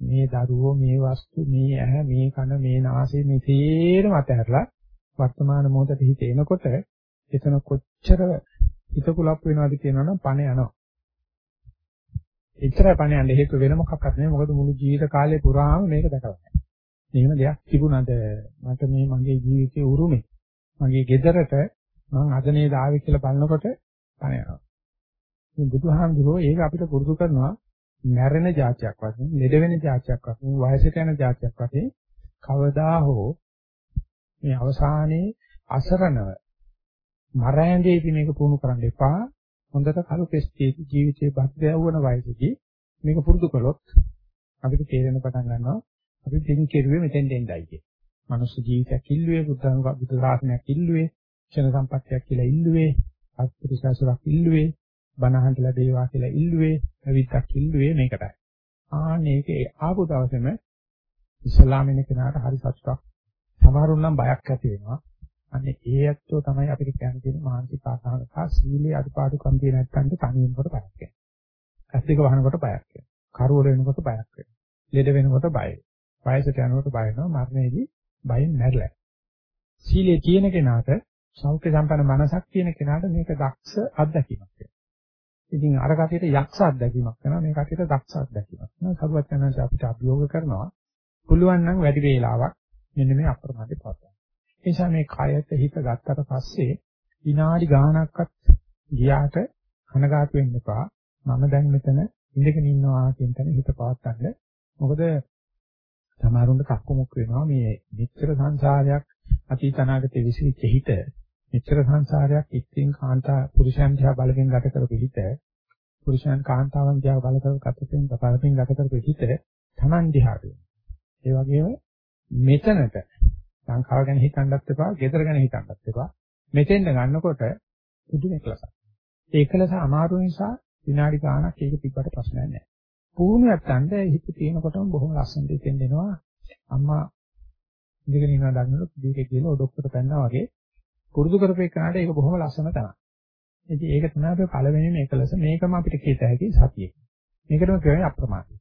මේ දරුවෝ මේ වස්තු මේ ඇහැ මේ කන මේ නාසය මේ තේරම අතහැරලා වර්තමාන මොහොතේ හිත එනකොට එතන කොච්චර හිත කුලප් වෙනවද කියනවනම් පණ යනවා. එච්චරයි පණ යන්නේ. හේතු වෙන මොකක්වත් නෙමෙයි මොකද මුළු ජීවිත කාලේ පුරාම මේක දැකලා නැහැ. එහෙම දෙයක් තිබුණාද? මට මේ මගේ ජීවිතේ උරුමේ. මගේ ගෙදරට මං හදනේ දාවේ කියලා බලනකොට පණ යනවා. මේ බුදුහාමුදුරුවෝ ඒක අපිට පුරුදු කරනවා මැරෙන જાතියක් වශයෙන්, ළඩ වෙන જાතියක් වශයෙන්, වයසට යන જાතියක් වශයෙන් කවදා හෝ මේ අවසානයේ අසරණව මරෑඳේදී මේක පුහුණු කරන්න එපා. හොඳට කලු පෙස්ටි ජීවිතේ බද්දවවන වයසේදී මේක පුරුදු කළොත් අපිට තේරෙන පටන් ගන්නවා අපි පින් කෙරුවේ මෙතෙන් දෙන්නයි කිය. මනුස්ස ජීවිතයක් ඉල්ලුවේ බුද්ධ බුද්ධ ශාසනයක් ඉල්ලුවේ ක්ෂණ සම්පත්තියක් කියලා ඉල්ලුවේ අත්පුරුෂාසුරක් ඉල්ලුවේ බණහන්ට ලැබේවා කියලා ඉල්ලුවේ අවිද්‍යක් ඉල්ලුවේ මේකටයි. ආන්නේක ආපු දවසේම ඉස්ලාමින කෙනාට හරි සතුටක් සමහරුන් නම් බයක් ඇති වෙනවා. අනේ ඒ ඇත්තෝ තමයි අපිට කියන්න තියෙන මානසික ආසාවක සීලේ අඩපාඩුකම් තියෙන නැත්නම් තනියෙන්කොට බයක් වෙනවා. ඇස් දෙක වහනකොට බයක් වෙනවා. කරුවල වෙනකොට බයක් වෙනවා. ලෙඩ වෙනකොට බයයි. වයසට යනකොට බය වෙනවා. මරණයේදී බයෙන් නැරලා. සීලේ තියෙන කෙනාට සෞඛ්‍ය සම්පන්න මනසක් තියෙන කෙනාට මේක දක්ෂ අත්දැකීමක් වෙනවා. ඉතින් අර කටියට යක්ෂ අත්දැකීමක් වෙනවා. මේ කටියට දක්ෂ අත්දැකීමක් වෙනවා. සරුවත් යනවාට අපිට අභියෝග කරනවා. පුළුවන් නම් වැඩි වේලාවක් මෙන්න මේ අප්‍රමාදී පවත්වා. ඒ නිසා මේ කයට හිත ගත්තට පස්සේ විනාඩි ගාණක්වත් ගියාට කනගාටු වෙන්න එපා. මම දැන් මෙතන ඉඳගෙන ඉන්නවා කියන තැන හිත පවත්තන්න. මොකද සමහරුන්ට කක්කමුක් වෙනවා මේ මෙච්චර සංසාරයක් අතීත අනාගතේ විසිරිච්ච හිත මෙච්චර සංසාරයක් ඉතින් කාන්තා පුරුෂයන් දිහා බලමින් ගත කරපු හිත පුරුෂයන් කාන්තාවන් දිහා බල කර කතෙන් බලමින් ගත කරපු හිත Taman දිහාට. ඒ වගේම මෙතනට සංඛාව ගැන හිතන්නත් එපා, gedara ගැන හිතන්නත් එපා. මෙතෙන්ද ගන්නකොට පුදුම එකලසක්. ඒ එකලස අමාරු නිසා විනාඩි ගාණක් ඒක තිබ්බට ප්‍රශ්නයක් නැහැ. පුහුණුවක් ගන්න හිත තියෙනකොටම බොහොම ලස්සනට ඉතින් දෙනවා. අම්මා ඉඳගෙන ඉන්නවා දන්නොත් දීකේ කියලා ඔඩොක්කට පැන්නා වගේ පුරුදු කරපේ කනට ඒක බොහොම ලස්සන තමයි. ඉතින් ඒක තමයි අපේ පළවෙනිම එකලස. මේකම අපිට කියත හැකි සතිය. මේකටම කියන්නේ අප්‍රමාදය.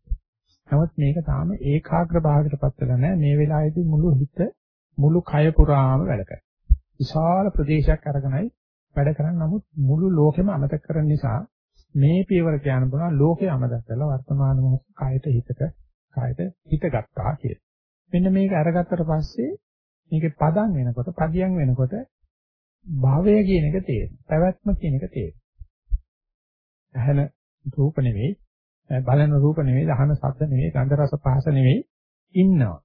නමුත් මේක තාම ඒකාග්‍ර භාවයකටපත් වෙලා නැහැ. මේ වෙලාවේදී මුළු හිත මුළු කය පුරාම වැඩ කරනවා. විශාල ප්‍රදේශයක් අරගෙනයි වැඩ කරන්නේ. නමුත් මුළු ලෝකෙම අමතක කරන නිසා මේ පියවර කියන්න බලන ලෝකේ අමතක කරලා වර්තමාන මොහොත කායයට හිතට කායයට හිත ගත්තා කියලා. මෙන්න මේක අරගත්තට පස්සේ මේකේ පදම් වෙනකොට පදියම් වෙනකොට භවය කියන එක තේරෙනවා. පැවැත්ම කියන එක තේරෙනවා. ඇහෙන රූප නෙවෙයි, බලන රූප නෙවෙයි, අහන ශබ්ද නෙවෙයි, ගන්ධ රස පහස නෙවෙයි ඉන්නවා.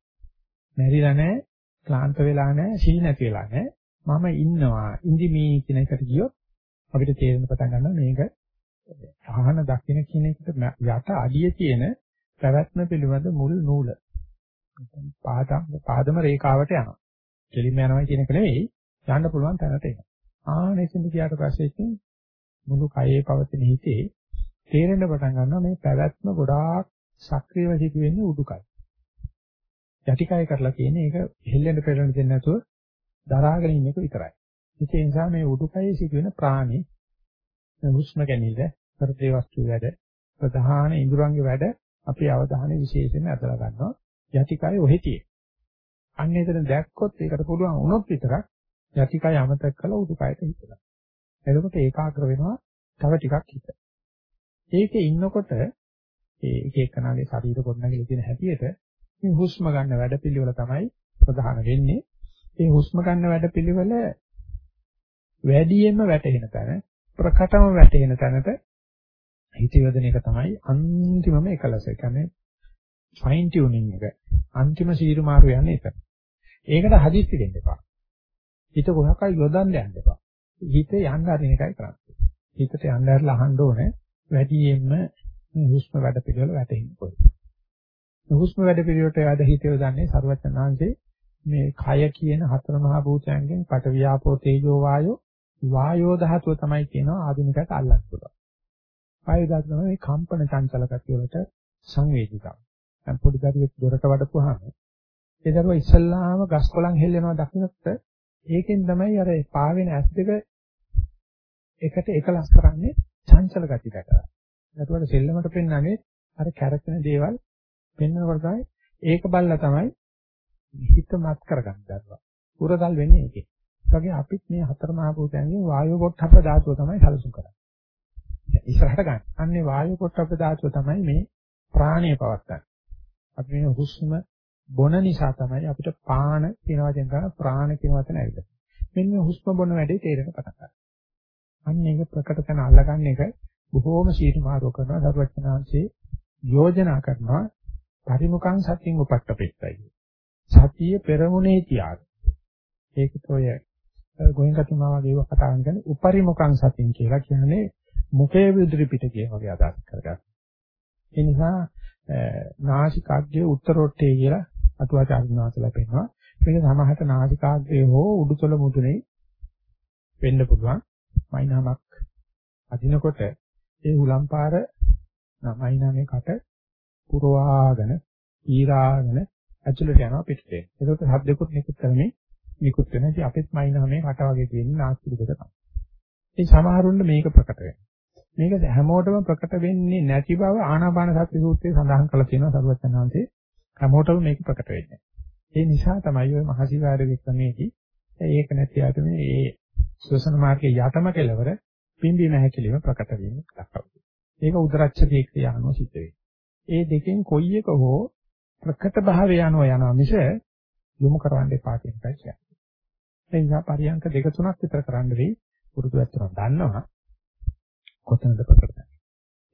මැරිලා නැහැ, ක්ලාන්ත වෙලා නැහැ, සීල් නැති වෙලා නැහැ. මම ඉන්නවා. ඉඳිමි කියන එකට ගියොත් අපිට තේරෙන්න පටන් ගන්නවා මේක අහන දකින්න කියන එකට යට අඩිය තියෙන පැවැත්ම පිළිබඳ මුල් නූල. පාදම් පාදම රේඛාවට යනවා. කෙලින්ම යනවා කියන එක නෙවෙයි යන්න පුළුවන් තැනට එනවා. ආනෙසින්ද කියාට පස්සේ ඉතින් මුළු කයේ පවතින හිතේ තේරෙන්න පටන් ගන්නවා මේ පැවැත්ම ගොඩාක් සක්‍රියව සිදුවෙන්නේ උඩුකය. යටිකය කරලා තියෙන්නේ ඒක හෙල්ලෙන්න පෙරෙන්න දෙන්නේ නැතුව දරාගෙන ඉන්න එක විතරයි. ඒ නිසා මේ උඩුකයේ සිදුවෙන ප්‍රාණි හුස්ම ගැනීම, හෘදේ වස්තු වැඩ, ප්‍රධාන ඉඳුරන්ගේ වැඩ අපේ අවධානය විශේෂයෙන් අදලා ගන්නවා. යටිකය ඔහෙතියි. අන්න එතන දැක්කොත් ඒකට පුළුවන් වුණොත් විතරක් යටිකය අමතක කරලා උඩුකයට හිතලා. එතකොට ඒකාග්‍ර වෙනවා තව ටිකක් හිත. ඒකේ ඉන්නකොට ඒ එක එකනාගේ ශරීර ගොඩනගලා තියෙන හැටියට මේ හුස්ම ගන්න වැඩපිළිවෙල තමයි ප්‍රධාන වෙන්නේ. ඒ හුස්ම ගන්න වැඩපිළිවෙල වැඩියෙන්ම වැටෙන තැන ප්‍රකටම වැටෙන තැනට හිත යොදන එක තමයි අන්තිමම එකලස. ඒ කියන්නේ ෆයින් ටියුනින් එක. අන්තිම සීරු මාරු යන්නේ ඒක. ඒකට හදිස්සි දෙන්න එපා. හිත කොහොමකයි යොදන්න යන්න එපා. හිත යන්න අරින එකයි කරන්නේ. හිතට යන්න ඇරලා අහන්න ඕනේ වැඩියෙන්ම මේ හුස්ම වැඩ පිළිවෙල වැටෙන්නේ කොහොමද? හුස්ම වැඩ පිළිවෙලට වැඩ හිත යොදන්නේ සර්වඥාන්සේ මේ කය කියන හතර මහා භූතයන්ගෙන් පට වියාපෝ තේජෝ වායෝ වායෝ ධාතුව තමයි කියනවා ආධුනිකයට අල්ලන්න පුළුවන්. වායෝ ධාතුව තමයි කම්පන චංචල ගතිය වලට සංවේදීකම්. දැන් පොඩි දරුවෙක් දොරට වඩපුවාම ඒ දරුවා ඉස්සල්ලාම ගස් කොළන් හෙල්ලෙනවා දකින්නත් ඒකෙන් තමයි අර පාවෙන ඇස් දෙක එකට එකලස් කරන්නේ චංචල ගති දැකලා. ඒකට සෙල්ලමට පෙන්වන්නේ අර කැරකෙන දේවල් පෙන්වනකොට තමයි ඒක බල්ලා තමයි හිත මත් කරගන්න දරුවා. පුරදල් වෙන්නේ ඒකේ. ඒ වගේ අපිත් මේ හතර මහා භූතයන්ගේ වායු පොට්ටප්ප ධාතුව තමයි සැලසුම් කරන්නේ. ඉස්සරහට ගන්න. අන්නේ වායු පොට්ටප්ප ධාතුව තමයි මේ ප්‍රාණය පවත්තන්නේ. අපි මේ හුස්ම බොන නිසා තමයි අපිට පාන කියන වචෙන් ගන්න ප්‍රාණ කියන වචන ඇවිල්ලා. මෙන්න හුස්ම බොන වැඩේ තේරෙන පටන් ගන්නවා. අන්න ඒක ප්‍රකට කරන අල්ලගන්න එක බොහෝම සීතු මාරෝ කරනවා සර්වඥාන්සේ යෝජනා කරනවා පරිමුඛං සතින් උපට්ඨපෙත්තයි. සතිය පෙරමුණේ තියාග. ඒකත් ඔය ගෝයන්කතුමා වගේ කතා කරන උපරිමුඛං සතින් කියලා කියන්නේ මුඛයේ විදුලි පිටකේ වගේ අදහස් කරගන්න. ඒ නිසා නාසිකාග්‍රයේ උත්තරෝට්ටේ කියලා අතුවාචාර්යනාසලා පෙන්වනවා. මේක සමහරට නාසිකාග්‍රේ හෝ උඩුතල මුදුනේ වෙන්න පුළුවන්. මයින්හමක් අදිනකොට ඒ හුලම් පාර මයින්හමේ කට පුරවාගෙන ඊරාගෙන ඇතුළට යනවා පිටට. ඒකට හබ්දෙකුත් නිකුත් කරන්නේ නිකුත් වෙන ඉතින් අපිත් මයින්හමේ කට වගේ තියෙන නාස්තික දෙක තමයි. ඒ සමහරුන්න මේක ප්‍රකට වෙනවා. මේක හැමෝටම ප්‍රකට වෙන්නේ නැති බව ආනාපාන සති සූත්‍රයේ සඳහන් කරලා තියෙනවා සරුවචනාංශේ හැමෝටම මේක ප්‍රකට වෙන්නේ. ඒ නිසා තමයි ඔය මහසිවාරයේ ක්‍රමයේදී ඒක නැති ආත මේ ඒ ශ්වසන මාර්ගයේ යටම කෙලවර පිම්බීම හැකිලිම ප්‍රකට වීම දක්වනවා. ඒක උදරච්ඡ දීක්‍රියානෝ සිද්ධ වෙන්නේ. ඒ දෙකෙන් කොයි එක හෝ ප්‍රකට භාවය යනවා යනවා මිස යොමු කරවන්න එපා කියන එකයි කියන්නේ. ඒ නිසා පරියන්ක දෙක තුනක් විතර කරන්න වෙයි. පුරුදු වැත්තට දන්නවා. කොතනද ප්‍රකට වෙන්නේ.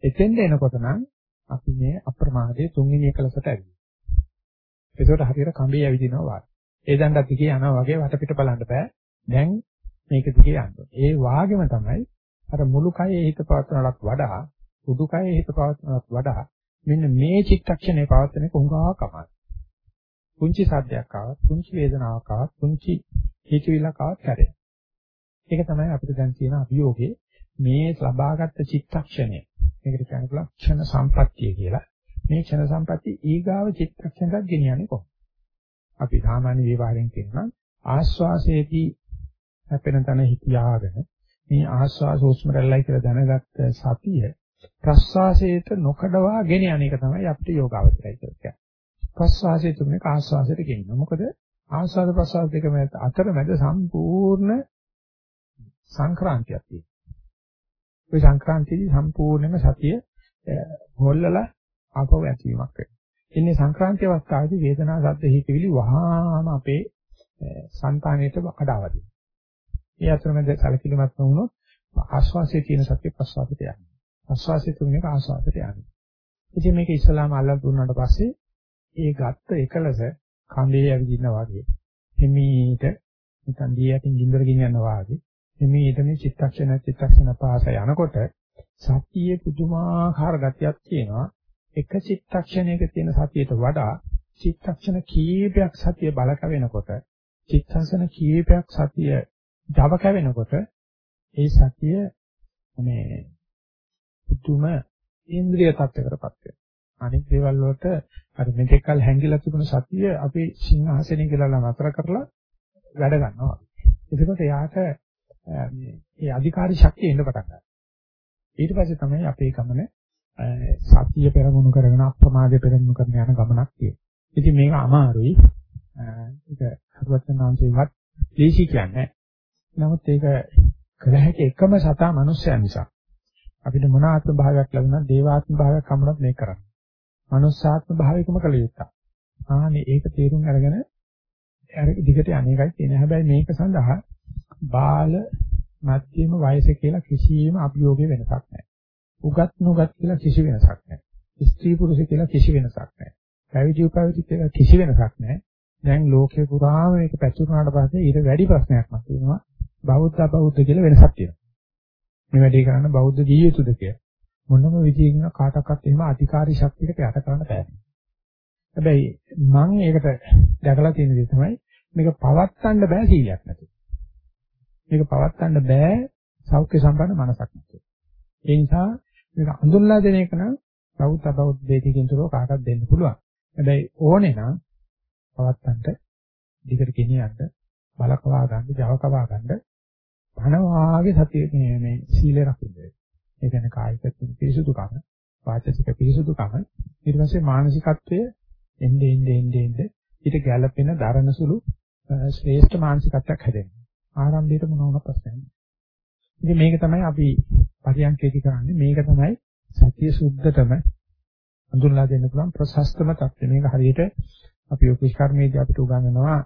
එතෙන්ද එනකොට නම් අපි මේ අප්‍රමාදයේ තුන්වෙනි එකලසට ඇවිල්ලා. ඒකට හරියට කඹේ ඇවිදිනවා වාගේ. ඒ දණ්ඩත් දිගේ යනවා වගේ වටපිට බලන්න බෑ. දැන් මේක දිගේ යන්න. ඒ වාගෙම තමයි අර මුළු කයේ හිත පවත්වනලත් වඩා උඩු කයේ හිත පවත්වනලත් වඩා මෙන්න මේ චිත්තක්ෂණය පවත්වන එක උංගාවක් අමාරුයි. පුංචි සද්දයක් ආවත්, පුංචි වේදනාවක් ආවත්, පුංචි හිතවිල්ලක් ආවත් කැරේ. ඒක තමයි අපිට දැන් තියෙන අභියෝගේ මේ ලබාගත් චිත්තක්ෂණය. මේකට කියන්න පුළුවන් ක්ෂණ සම්පත්තිය කියලා. මේ ක්ෂණ සම්පත්තිය ඊගාව චිත්තක්ෂණයක් ගෙනියන්නේ කොහොමද? අපි සාමාන්‍ය විවරයෙන් කියනවා ආස්වාසයේදී හැපෙන තැන හිතියාගෙන මේ ආස්වාස හුස්ම රැල්ලයි කියලා දැනගත්ත සතිය ප්‍රස්වාසයට නොකඩවා ගෙන යන එක තමයි අපිට යෝගාවචරය කියන්නේ. ප්‍රස්වාසයේ තුනේ ආස්වාසයට ගෙනියන. මොකද ආස්වාද ප්‍රසාර දෙක අතර මැද සම්පූර්ණ සංක්‍රාන්තියක් තියෙනවා. ওই සංක්‍රාන්තියේදී සම්පූර්ණයෙන්ම සතිය හොල්ලලා ආපහු ඇතිවීමක් වෙනවා. ඉන්නේ සංක්‍රාන්ති අවස්ථාවේදී වේදනා සද්ද හිතවිලි වහාම අපේ సంతානෙට අඩාවා දෙනවා. ඒ අතරමැද කලකිරීමක් නොවුනොත් ආස්වාසයේ තියෙන සත්‍ය ප්‍රසවාසයට යනවා. ආස්වාසයේ තුනක ආස්වාසයට යනවා. ඉතින් මේක ඉස්ලාම අල්ලලා දුන්නාට පස්සේ ඒ ගත්ත එකලස කඳේ ඇවිදිනා වගේ හිමීට නිකන් දී යටින් ගින්දර ගෙනියනවා වගේ හිමීට මේ චිත්තක්ෂණ චිත්තක්ෂණ පාස යනකොට සතියේ පුදුමාකාර ගතියක් තියෙනවා. එක චිත්තක්ෂණයක තියෙන සතියට වඩා චිත්තක්ෂණ කීපයක් සතිය බලක වෙනකොට චිත්තක්ෂණ කීපයක් සතිය Java කැවෙනකොට ඒ සතිය මේ පුදුම ඉන්ද්‍රිය tattකරපත් වෙනවා. අනිත් දේවල් වලට අර මෙතෙක්කල් හැංගිලා තිබුණ සතිය අපි සිංහාසනේ කියලා නතර කරලා වැඩ ගන්නවා. එතකොට යාට මේ ඒ අධිකාරී ශක්තිය එන්න පටන් ගන්නවා. ඊට පස්සේ තමයි අපේ ගමන සතිය පෙරමුණු කරගෙන අප්‍රමාදයේ පෙරමුණු කරන යන ගමනක් තියෙන්නේ. ඉතින් මේක අමාරුයි. ඒක හරුවත්නාංශේවත් ලීසි කියන්නේ. නමුත් ඒක කළ හැකි එකම සතා මනුස්සයන් නිසා. අපිට මොන ආත්ම භාවයක් ලැබුණා දේවාත්ම භාවයක් හම්බුනත් මේක කරන්න. මනුස්සාත්ම භාවයකම කළ යුත්තක්. ආනේ ඒක තේරුම් අරගෙන අර දිගට අනේකයි තියෙන. හැබැයි මේක සඳහා බාල මධ්‍යම වයස කියලා කිසියම් අභියෝගයක් වෙනසක් නැහැ. උගත් නුගත් කියලා කිසි වෙනසක් නැහැ. ස්ත්‍රී පුරුෂ කියලා කිසි වෙනසක් නැහැ. පැවිදි උපවිදි කියලා කිසි වෙනසක් නැහැ. දැන් ලෝකේ පුරාම මේක පැතුරුනාට පස්සේ ඊට වැඩි ප්‍රශ්නයක් මතුවෙනවා. බෞද්ධ අබෞද්ධ කියලා වෙනසක් තියෙනවා. මේ වැඩේ කරන්න බෞද්ධ ජී යුතුද කියලා. මොනම විදියකින් කාටවත් එහෙම අධිකාරී ශක්තියකට යට කරන්න බෑ. හැබැයි මම ඒකට දැකලා තියෙන දේ තමයි මේක පවත්තන්න බෑ සීලයක් නැතුව. මේක පවත්තන්න බෑ සෞඛ්‍ය සම්පන්න මනසක් නැතුව. ඒ නිසා මේක අඳුල්ලා දෙන එක නම් බෞද්ධ අබෞද්ධ දෙකකින් තුරව කාටවත් දෙන්න පුළුවන්. හැබැයි ඕනේ නම් පවත්තන්න දිගට ගෙනියන්න බලකවා ගන්න, ජවකවා ගන්න පණවාගේ සතිය මේ මේ සීලය රකින්න. ඒ කියන්නේ කායික පිරිසුදුකම, වාචික පිරිසුදුකම, ඊට පස්සේ මානසිකත්වය එන්නේ එන්නේ එන්නේ එන්නේ ඊට ගැළපෙන දරණ සුළු ශ්‍රේෂ්ඨ මානසිකත්වයක් හැදෙනවා. ආරම්භයේට මොන වුණා ප්‍රශ්නයක් නෑ. ඉතින් මේක තමයි අපි පරියන්කේදී කරන්නේ. මේක තමයි සතිය සුද්ධතම හඳුන්ලා දෙන්න පුළුවන් ප්‍රශස්තම தත්ත්වය. මේක හරියට අපි ඔෆිස් කර්මයේදී අපිට උගන්වනවා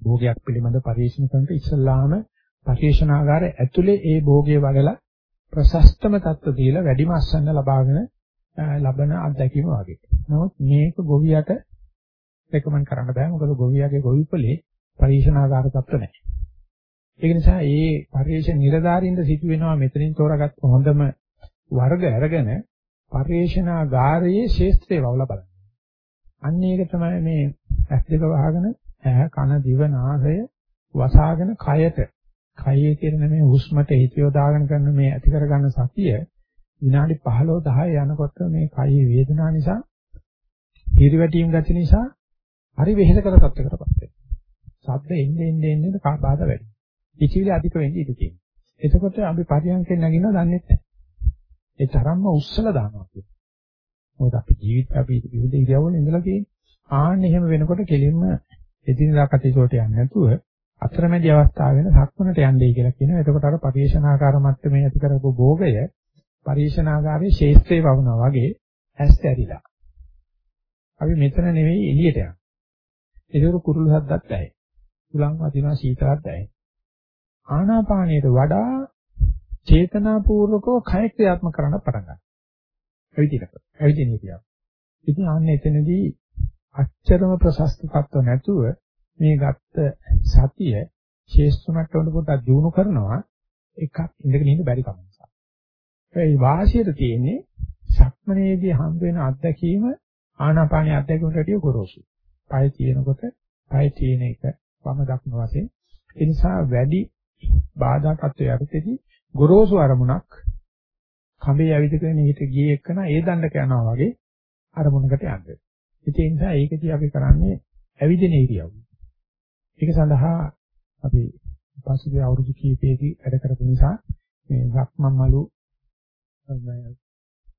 භෝගයක් පිළිබඳ පරිශීලන කරනට ඉස්සල්ලාම පරිශනාගාරය ඇතුලේ ඒ භෝගයේ වඩලා ප්‍රශස්තම தত্ত্ব දීලා වැඩිම අස්සන්න ලබාගෙන ලබන අත්දැකීම වගේ. නමුත් මේක ගොවියට රෙකමන්ඩ් කරන්න බෑ. මොකද ගොවියාගේ ගොවිපලේ පරීක්ෂණාගාර தত্ত্ব නැහැ. ඒ නිසා ඒ පරිේශන නිලධාරීන්ට සිදු වෙනවා මෙතනින් තෝරාගත් හොඳම වර්ග අරගෙන පරිේශනාගාරයේ ශේෂ්ත්‍රේ වවලා බලන්න. අන්න ඒක තමයි මේ ඇස් දෙක වහගෙන ඇහ කන දිව නාසය වසාගෙන කයට කයේ තියෙන මේ හුස්මට හිත යොදාගෙන කරන මේ ඇති කරගන්න සතිය විනාඩි 15 10 යනකොට මේ කයේ වේදනාව නිසා හිරිවැටීම් ගති නිසා හරි වෙහෙසකර තත්ත්වයකටපත් වෙනවා. ශබ්ද එන්නේ එන්නේ එන්නේ බාධා වැඩි. ඉචිලි අධික වෙන්නේ ඉඳී තියෙනවා. එතකොට අපි පරියන්කෙන් නැගිනවා දන්නේ නැහැ. ඒ තරම්ම උස්සලා දානවා කියන්නේ. මොකද අපි ජීවිත අපි විවිධ ඉරියව්වල ඉඳලා තියෙන්නේ. ආන්න එහෙම වෙනකොට කෙලින්ම එදිනදා කටයුතු වලට යන්නේ නැතුව අතරමැදි අවස්ථාව වෙන සක්මනට යන්නේ කියලා කියනවා. එතකොට අර පරිේශනාකාර මට්ටමේ ඇති කරපු භෝගය පරිේශනාකාරයේ ශේෂ්ත්‍රේ වවුනා වගේ ඇස් ඇරිලා. අපි මෙතන නෙවෙයි එළියට යන්නේ. ඒක කුරුළු හද්දත් ඇයි. උලන් වදිනවා සීතලක් දැනෙනවා. ආනාපානයට වඩා චේතනාපූර්වකව කය ක්‍රියාත්මක කරන්න පටන් ගන්නවා. ඇවිදිනකොට. ඇවිදින ඉතියා. ඉතින් ආන්න එතනදී අච්චරම ප්‍රශස්ත තත්ත්ව නැතුව මේ ගත්ත සතිය ශේෂ්ඨ මට්ටමට පොඩ්ඩක් දියුණු කරනවා එකක් ඉඳගෙන ඉන්න බැරි කම නිසා. ඒ වාසියට තියෙන්නේ සක්මනේදී හම්බ වෙන අත්දැකීම ආනාපානිය අත්දැකීමට වඩා ගොරෝසුයි. පය තියෙනකොට පය තියෙන එක වම දක්න වශයෙන් ඒ නිසා වැඩි බාධා තත්ත්වය යටතේදී ගොරෝසු අරමුණක් කඹේ ඇවිදගෙන හිට ගියේ එක්කන ඒ දණ්ඩක යනවා වගේ අරමුණකට යන්නේ. ඉතින් ඒ නිසා ඒකදී අපි කරන්නේ ඇවිදින ඉරියව්ව. ඒක සඳහා අපි පසුගිය අවුරුදු කීපයකදී වැඩ කරපු නිසා මේ සක්මන් මලු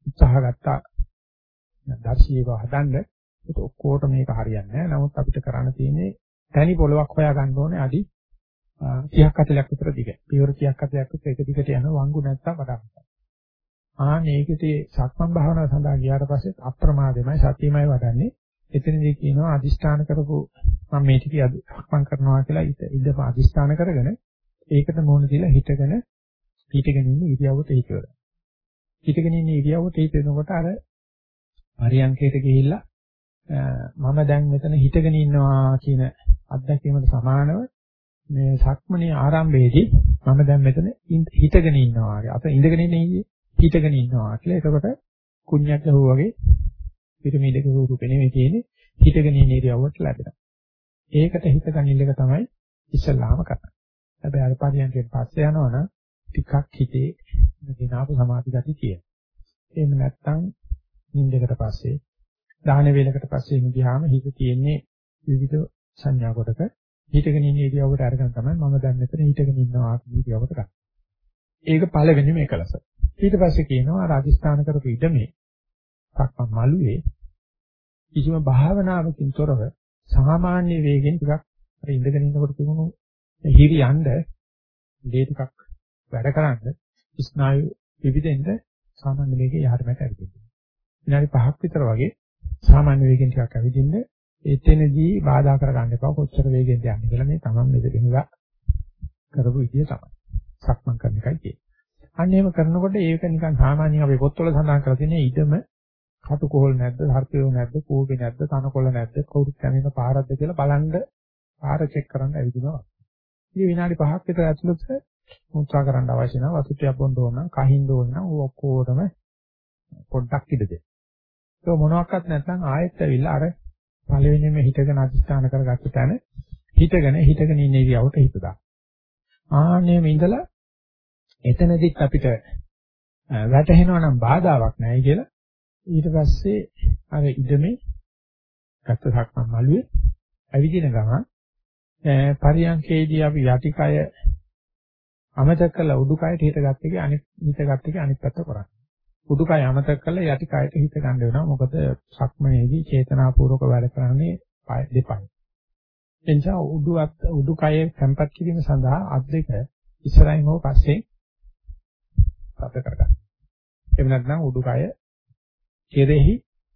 උත්සාහ ගත්තා දර්ශීයව හදන්න ඒක ඔක්කොට මේක හරියන්නේ නැහැ. නමුත් අපිට කරන්න තියෙන්නේ තනි පොලවක් හොයා ගන්න ඕනේ අඩි 30ක් 40ක් විතර දිග. පියවර 30ක් 40ක් විතර එක දිගට යන වංගු නැත්තම් වඩා හොඳයි. ආ මේකේ සක්මන් භාවනාව සඳහා ගියාට පස්සේ අප්‍රමාදෙමයි සතියමයි වඩන්නේ. එතනදී කියනවා අදිෂ්ඨාන කරපු මම මේ ටික සක්මන් කරනවා කියලා ඉඳපා අදිෂ්ඨාන කරගෙන ඒකට මොන දීලා හිටගෙන හිටගෙන ඉන්න ඉරියව්වට හිතවල. හිටගෙන ඉන්න ඉරියව්වට හිතෙනකොට අර පරියන්කයට ගිහිල්ලා මම දැන් මෙතන හිටගෙන ඉන්නවා කියන අත්දැකීමට සමානව මේ සක්මනේ ආරම්භයේදී මම දැන් මෙතන හිටගෙන ඉන්නවා වගේ. අප ඉඳගෙන ඉන්නේ හිටගෙන ඉන්නවා කියලා. එතකොට කුණ්‍යක් ගහුවා වගේ පිරමීඩක රූපෙ නෙමෙයි තියෙන්නේ හිටගෙන ඉන්න ඉරියව්වට ලැබෙනවා. ඒකට හිත ගනින්න එක තමයි ඉස්සල්ලාම කරන්නේ. හැබැයි අර පරියන්කෙන් පස්සේ යනවනම් ටිකක් හිතේ දිනාපු සමාධි ගති තියෙනවා. එහෙම නැත්නම් නිින්දකට පස්සේ දාන වේලකට පස්සේ ගියාම හිත තියෙන්නේ විවිධ සංඥා කොටක හිතගෙන ඉන්න ඉරියව්වට අරගෙන තමයි මම දැන් මෙතන හිතගෙන ඉන්නවා කියන ඉරියව්වට ගන්න. ඒක පළවෙනිම එකලස. ඊට පස්සේ කියනවා රාජස්ථාන කරපු ඉඩමේ සක්මන් මළුවේ කිසිම භාවනාවකින් තොරව සාමාන්‍ය වේගෙන් ටිකක් අර ඉඳගෙන ඉන්නකොට තිබුණු හිරියන්න දේ ටිකක් වැඩ කරන්න ස්නායු විවිධෙන්ද සාමාන්‍ය වේගයේ යහට මට ඇවිදින්න. විනාඩි 5ක් විතර වගේ සාමාන්‍ය වේගෙන් ටිකක් ඇවිදින්න එතනදී බාධා කරගන්න එපා කොච්චර වේගෙන්ද යන්නේ කියලා මේ තමන් මෙතනින්ලා කරපු විදිය තමයි. සක්මන් කරන එකයි තියෙන්නේ. අන්න එහෙම කරනකොට ඒක නිකන් සාමාන්‍යයෙන් අපේ පොත්වල සඳහන් කරලා තියෙන ඉදම කටුකොහල් නැද්ද, හර්පියෝ නැද්ද, කූඹේ නැද්ද, තනකොළ නැද්ද, කවුරුත් යන්නේ පාරක්ද කියලා බලන්න පාර චෙක් කරන්න ඇවිදිනවා. ඉතින් විනාඩි 5ක් විතර ඇතුළත මුත්‍රා කරන්න අවශ්‍ය නම් වතු ටිකක් බොන්න ඕන නම්, කහින්න ඕන නම් ਉਹ ඔක්කොටම පොඩ්ඩක් ඉඩ දෙන්න. ඒක මොනවත් නැත්නම් ආයෙත් ඇවිල්ලා අර පළවෙනිම හිතගෙන අධිෂ්ඨාන කරගත්ත තැන හිතගෙන හිතගෙන ඉන්න ඉරියවට හිත දාන්න. ආන්නේම ඉඳලා එතනදිත් අපිට වැටහෙනවා නම් බාධාවක් නැහැ කියලා ඊට පස්සේ අර ඉදමේ ගත්ත සක්මන් මළුවේ ඇවිදින ගමන් පරියන්කේදී අපි යටිකය අමතක කළ උඩුකයට හිත ගත්ත එකේ අනිත් හිත ගත්ත එකේ අනිත් පැත්ත කරන්නේ. උඩුකය අමතක කරලා යටි කයට හිත ගන්න වෙනවා. මොකද සක්මනේදී චේතනාපූර්වක වැඩ කරන්නේ පය දෙපයි. එනිසා උඩු අත් උඩුකය තැම්පත් කිරීම සඳහා අත් දෙක ඉස්සරහින් හෝ පස්සේ සත කරගන්න. එහෙම නැත්නම් උඩුකය කෙරෙහි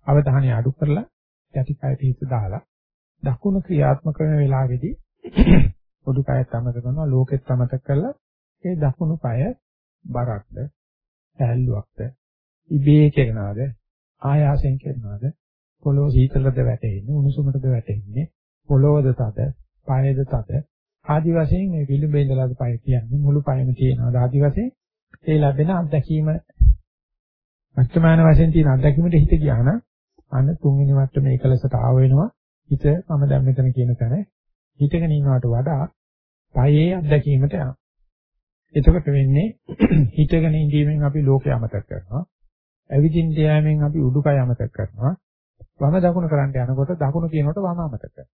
අවධානය අඩු කරලා යටි කයට හිත දාලා දකුණු ක්‍රියාත්මක වෙන වෙලාවේදී උඩුකයත් අමතක කරනවා ලෝකෙත් අමතක කරලා ඒ දකුණු පාය බරක්ද සැහැල්ලුවක්ද ඉබේ කරනවාද ආයාසයෙන් කරනවාද පොළොව සීතලද වැටෙන්නේ උණුසුමටද වැටෙන්නේ පොළොවද තද පායද තද ආදි වශයෙන් මේ විලුඹේ ඉඳලාද පාය කියන්නේ මුළු පායම තියෙනවා ආදි වශයෙන් ඒ ලැබෙන අත්දැකීම වර්තමාන වශයෙන් තියෙන අත්දැකීමට හිත ගියා නම් අන්න තුන්වෙනි මට්ටමේ එකලසට ආව වෙනවා හිත මම දැන් මෙතන කියන තැන හිතගෙන ඉන්නවට වඩා පයේ අත්දැකීමට යනවා එතකොට වෙන්නේ හිතගෙන ඉඳීමෙන් අපි ලෝකය අමතක කරනවා ඇවිදින්න යෑමෙන් අපි උඩුකය අමතක කරනවා. වම දකුණ කරන්න යනකොට දකුණ කියනකොට වම අමතක කරනවා.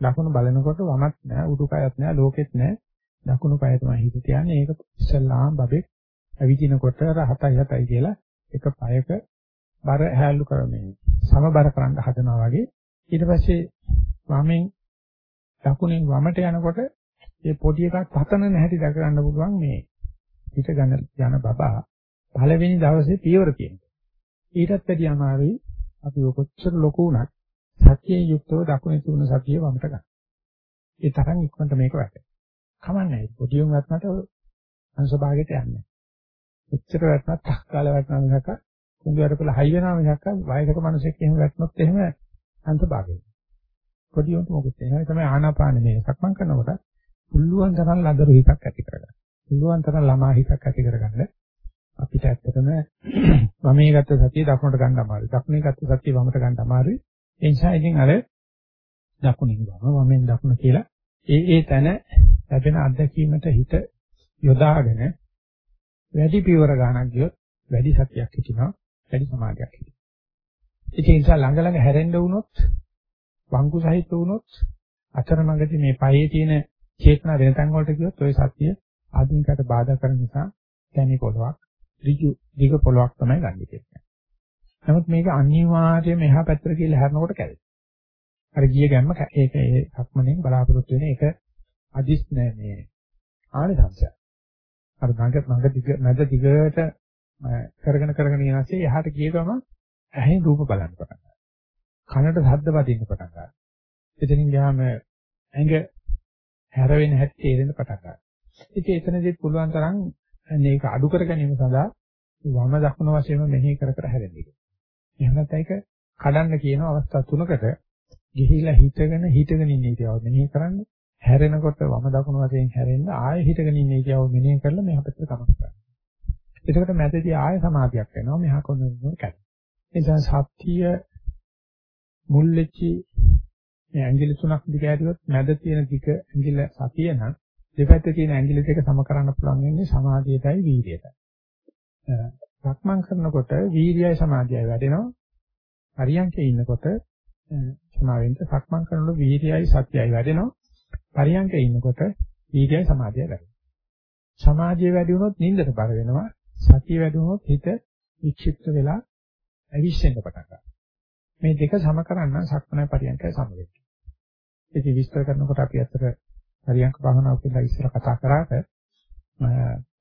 දකුණ බලනකොට වමත් නෑ උඩුකයත් නෑ ලෝකෙත් නෑ දකුණු කය තමයි හිත තියන්නේ. ඒක ඉස්සල්ලාම බබෙක් ඇවිදිනකොට රහතයි හතයි කියලා එක පයක බර හැල්ලු කරමින් සමබර කරන්න හදනවා වගේ ඊට පස්සේ වමෙන් දකුණෙන් වමට යනකොට ඒ පොඩි එකක් පතන නැහැටි දැක ගන්න පුළුවන් මේ හිත ගන්න යන බබා පළවෙනි දවසේ පියවර තියෙනවා. ඊටත් වැඩි අමාරුයි අපි කොච්චර ලොකු වුණත් සතියේ යුක්තව දකුණේ තුන සතිය වමට ගන්න. ඒ තරම් ඉක්මනට මේක වැටෙනවා. කමන්නේ පොඩි උන් වත්නට අංශ භාගයට යන්නේ. උච්චර වැටුණත් 탁කාල වැටුණා මිසක කුඹු වලපල හයි වෙනවා මිසක වයසක මිනිසෙක් එහෙම වැටුනොත් එහෙම අංශ භාගයට. පොඩි උන්ට මොකුත් නැහැ. තමයි ආනාපාන මේ සක්මන් කරනකොට පුළුවන් තරම් ලදරු හිතක් ඇති කරගන්න. පුළුවන් තරම් ළමා හිතක් ඇති කරගන්න. අපිට ඇත්තටම වමේ ගත්ත සතිය දකුණට ගන්න අමාරුයි. දකුණේ ගත්ත සතිය වමට ගන්න අමාරුයි. ඒ නිසා ඉතින් අර දකුණින් වම වමෙන් දකුණ කියලා ඒ ඒ තැන ලැබෙන අත්දැකීමට හිත යොදාගෙන වැඩි පියවර ගන්නක් ගියොත් වැඩි සතියක් හිටිනවා වැඩි සමාධියක් හිටිනවා. ඒ නිසා ළඟ ළඟ හැරෙන්න වුණොත් වංගු සහිත වුණොත් අතරමඟදී මේ පයේ තියෙන චේතනා වෙන තැන් වලට ගියොත් ওই සතිය ආධුනිකයට බාධා කරන නිසා දැනි පොළවක් ඍජු දිග පොළවක් තමයි ගන්න කියන්නේ. නමුත් මේක අනිවාර්යයෙන්ම එහා පැත්තට කියලා හැරෙනකොට කැරේ. අර ගිය ගැම්ම ඒක ඒ සක්මණෙන් බලාපොරොත්තු වෙන එක අදිස් නෑ මේ ආනිසංශය. අර මඟ මඟ දිග මැද දිගට කරගෙන කරගෙන යනසේ එහාට ගිය ගම ඇහෙන් රූප බලන්න පටන් ගන්නවා. කනට ශබ්ද වදින්න පටන් ගන්නවා. එතනින් ගියාම ඇඟ හැරවෙන හැටි තේරෙන්න පටන් ගන්නවා. ඉතින් එතනදිත් පුළුවන් තරම් මේක අඩු කර ගැනීම සඳහා වම දකුණ වශයෙන්ම මෙනෙහි කර කර හැරෙන්න එක. එහෙම නැත්නම් ඒක කඩන්න කියන අවස්ථා තුනකට ගිහිලා හිතගෙන හිතගෙන ඉන්න ඉතිව මෙනෙහි කරන්න. හැරෙනකොට වම දකුණ වශයෙන් හැරෙන්න ආයෙ හිතගෙන ඉන්න ඉතිව මෙනෙහි කරලා මෙහා පැත්තට ගමන් කරන්න. එතකොට මැදදී ආයෙ සමාධියක් වෙනවා මෙහා කොනන කැඩ. ඒ නිසා සත්‍ය මුල් වෙච්චි මේ ඇඟිලි තුනක් දිග ඇරියොත් මැද තියෙන දිග ඇඟිල්ල සතිය නම් දෙපැත්තේ තියෙන ඇඟිලි දෙක සම කරන්න පුළුවන් වෙන්නේ සමාධියටයි වීර්යයටයි. සක්මන් කරනකොට වීර්යයයි සමාධියයි වැඩෙනවා. පරියන්කේ ඉන්නකොට සමාවෙන්න සක්මන් කරනකොට වීර්යයයි සතියයි වැඩෙනවා. පරියන්කේ ඉන්නකොට වීර්යයයි සමාධියයි වැඩෙනවා. සමාධිය වැඩි වුණොත් නිින්දට බර වෙනවා. සතිය වැඩි වුණොත් හිත වික්ෂිප්ත වෙලා ඇවිස්සෙන්න පටන් ගන්නවා. මේ දෙක සම කරන්න සක්මන පරියන්කය සම වෙනවා. ඒක විස්තර කරනකොට අපි අතර පරියන්ක භාවනාව කියලා ඉස්සර කතා කරාට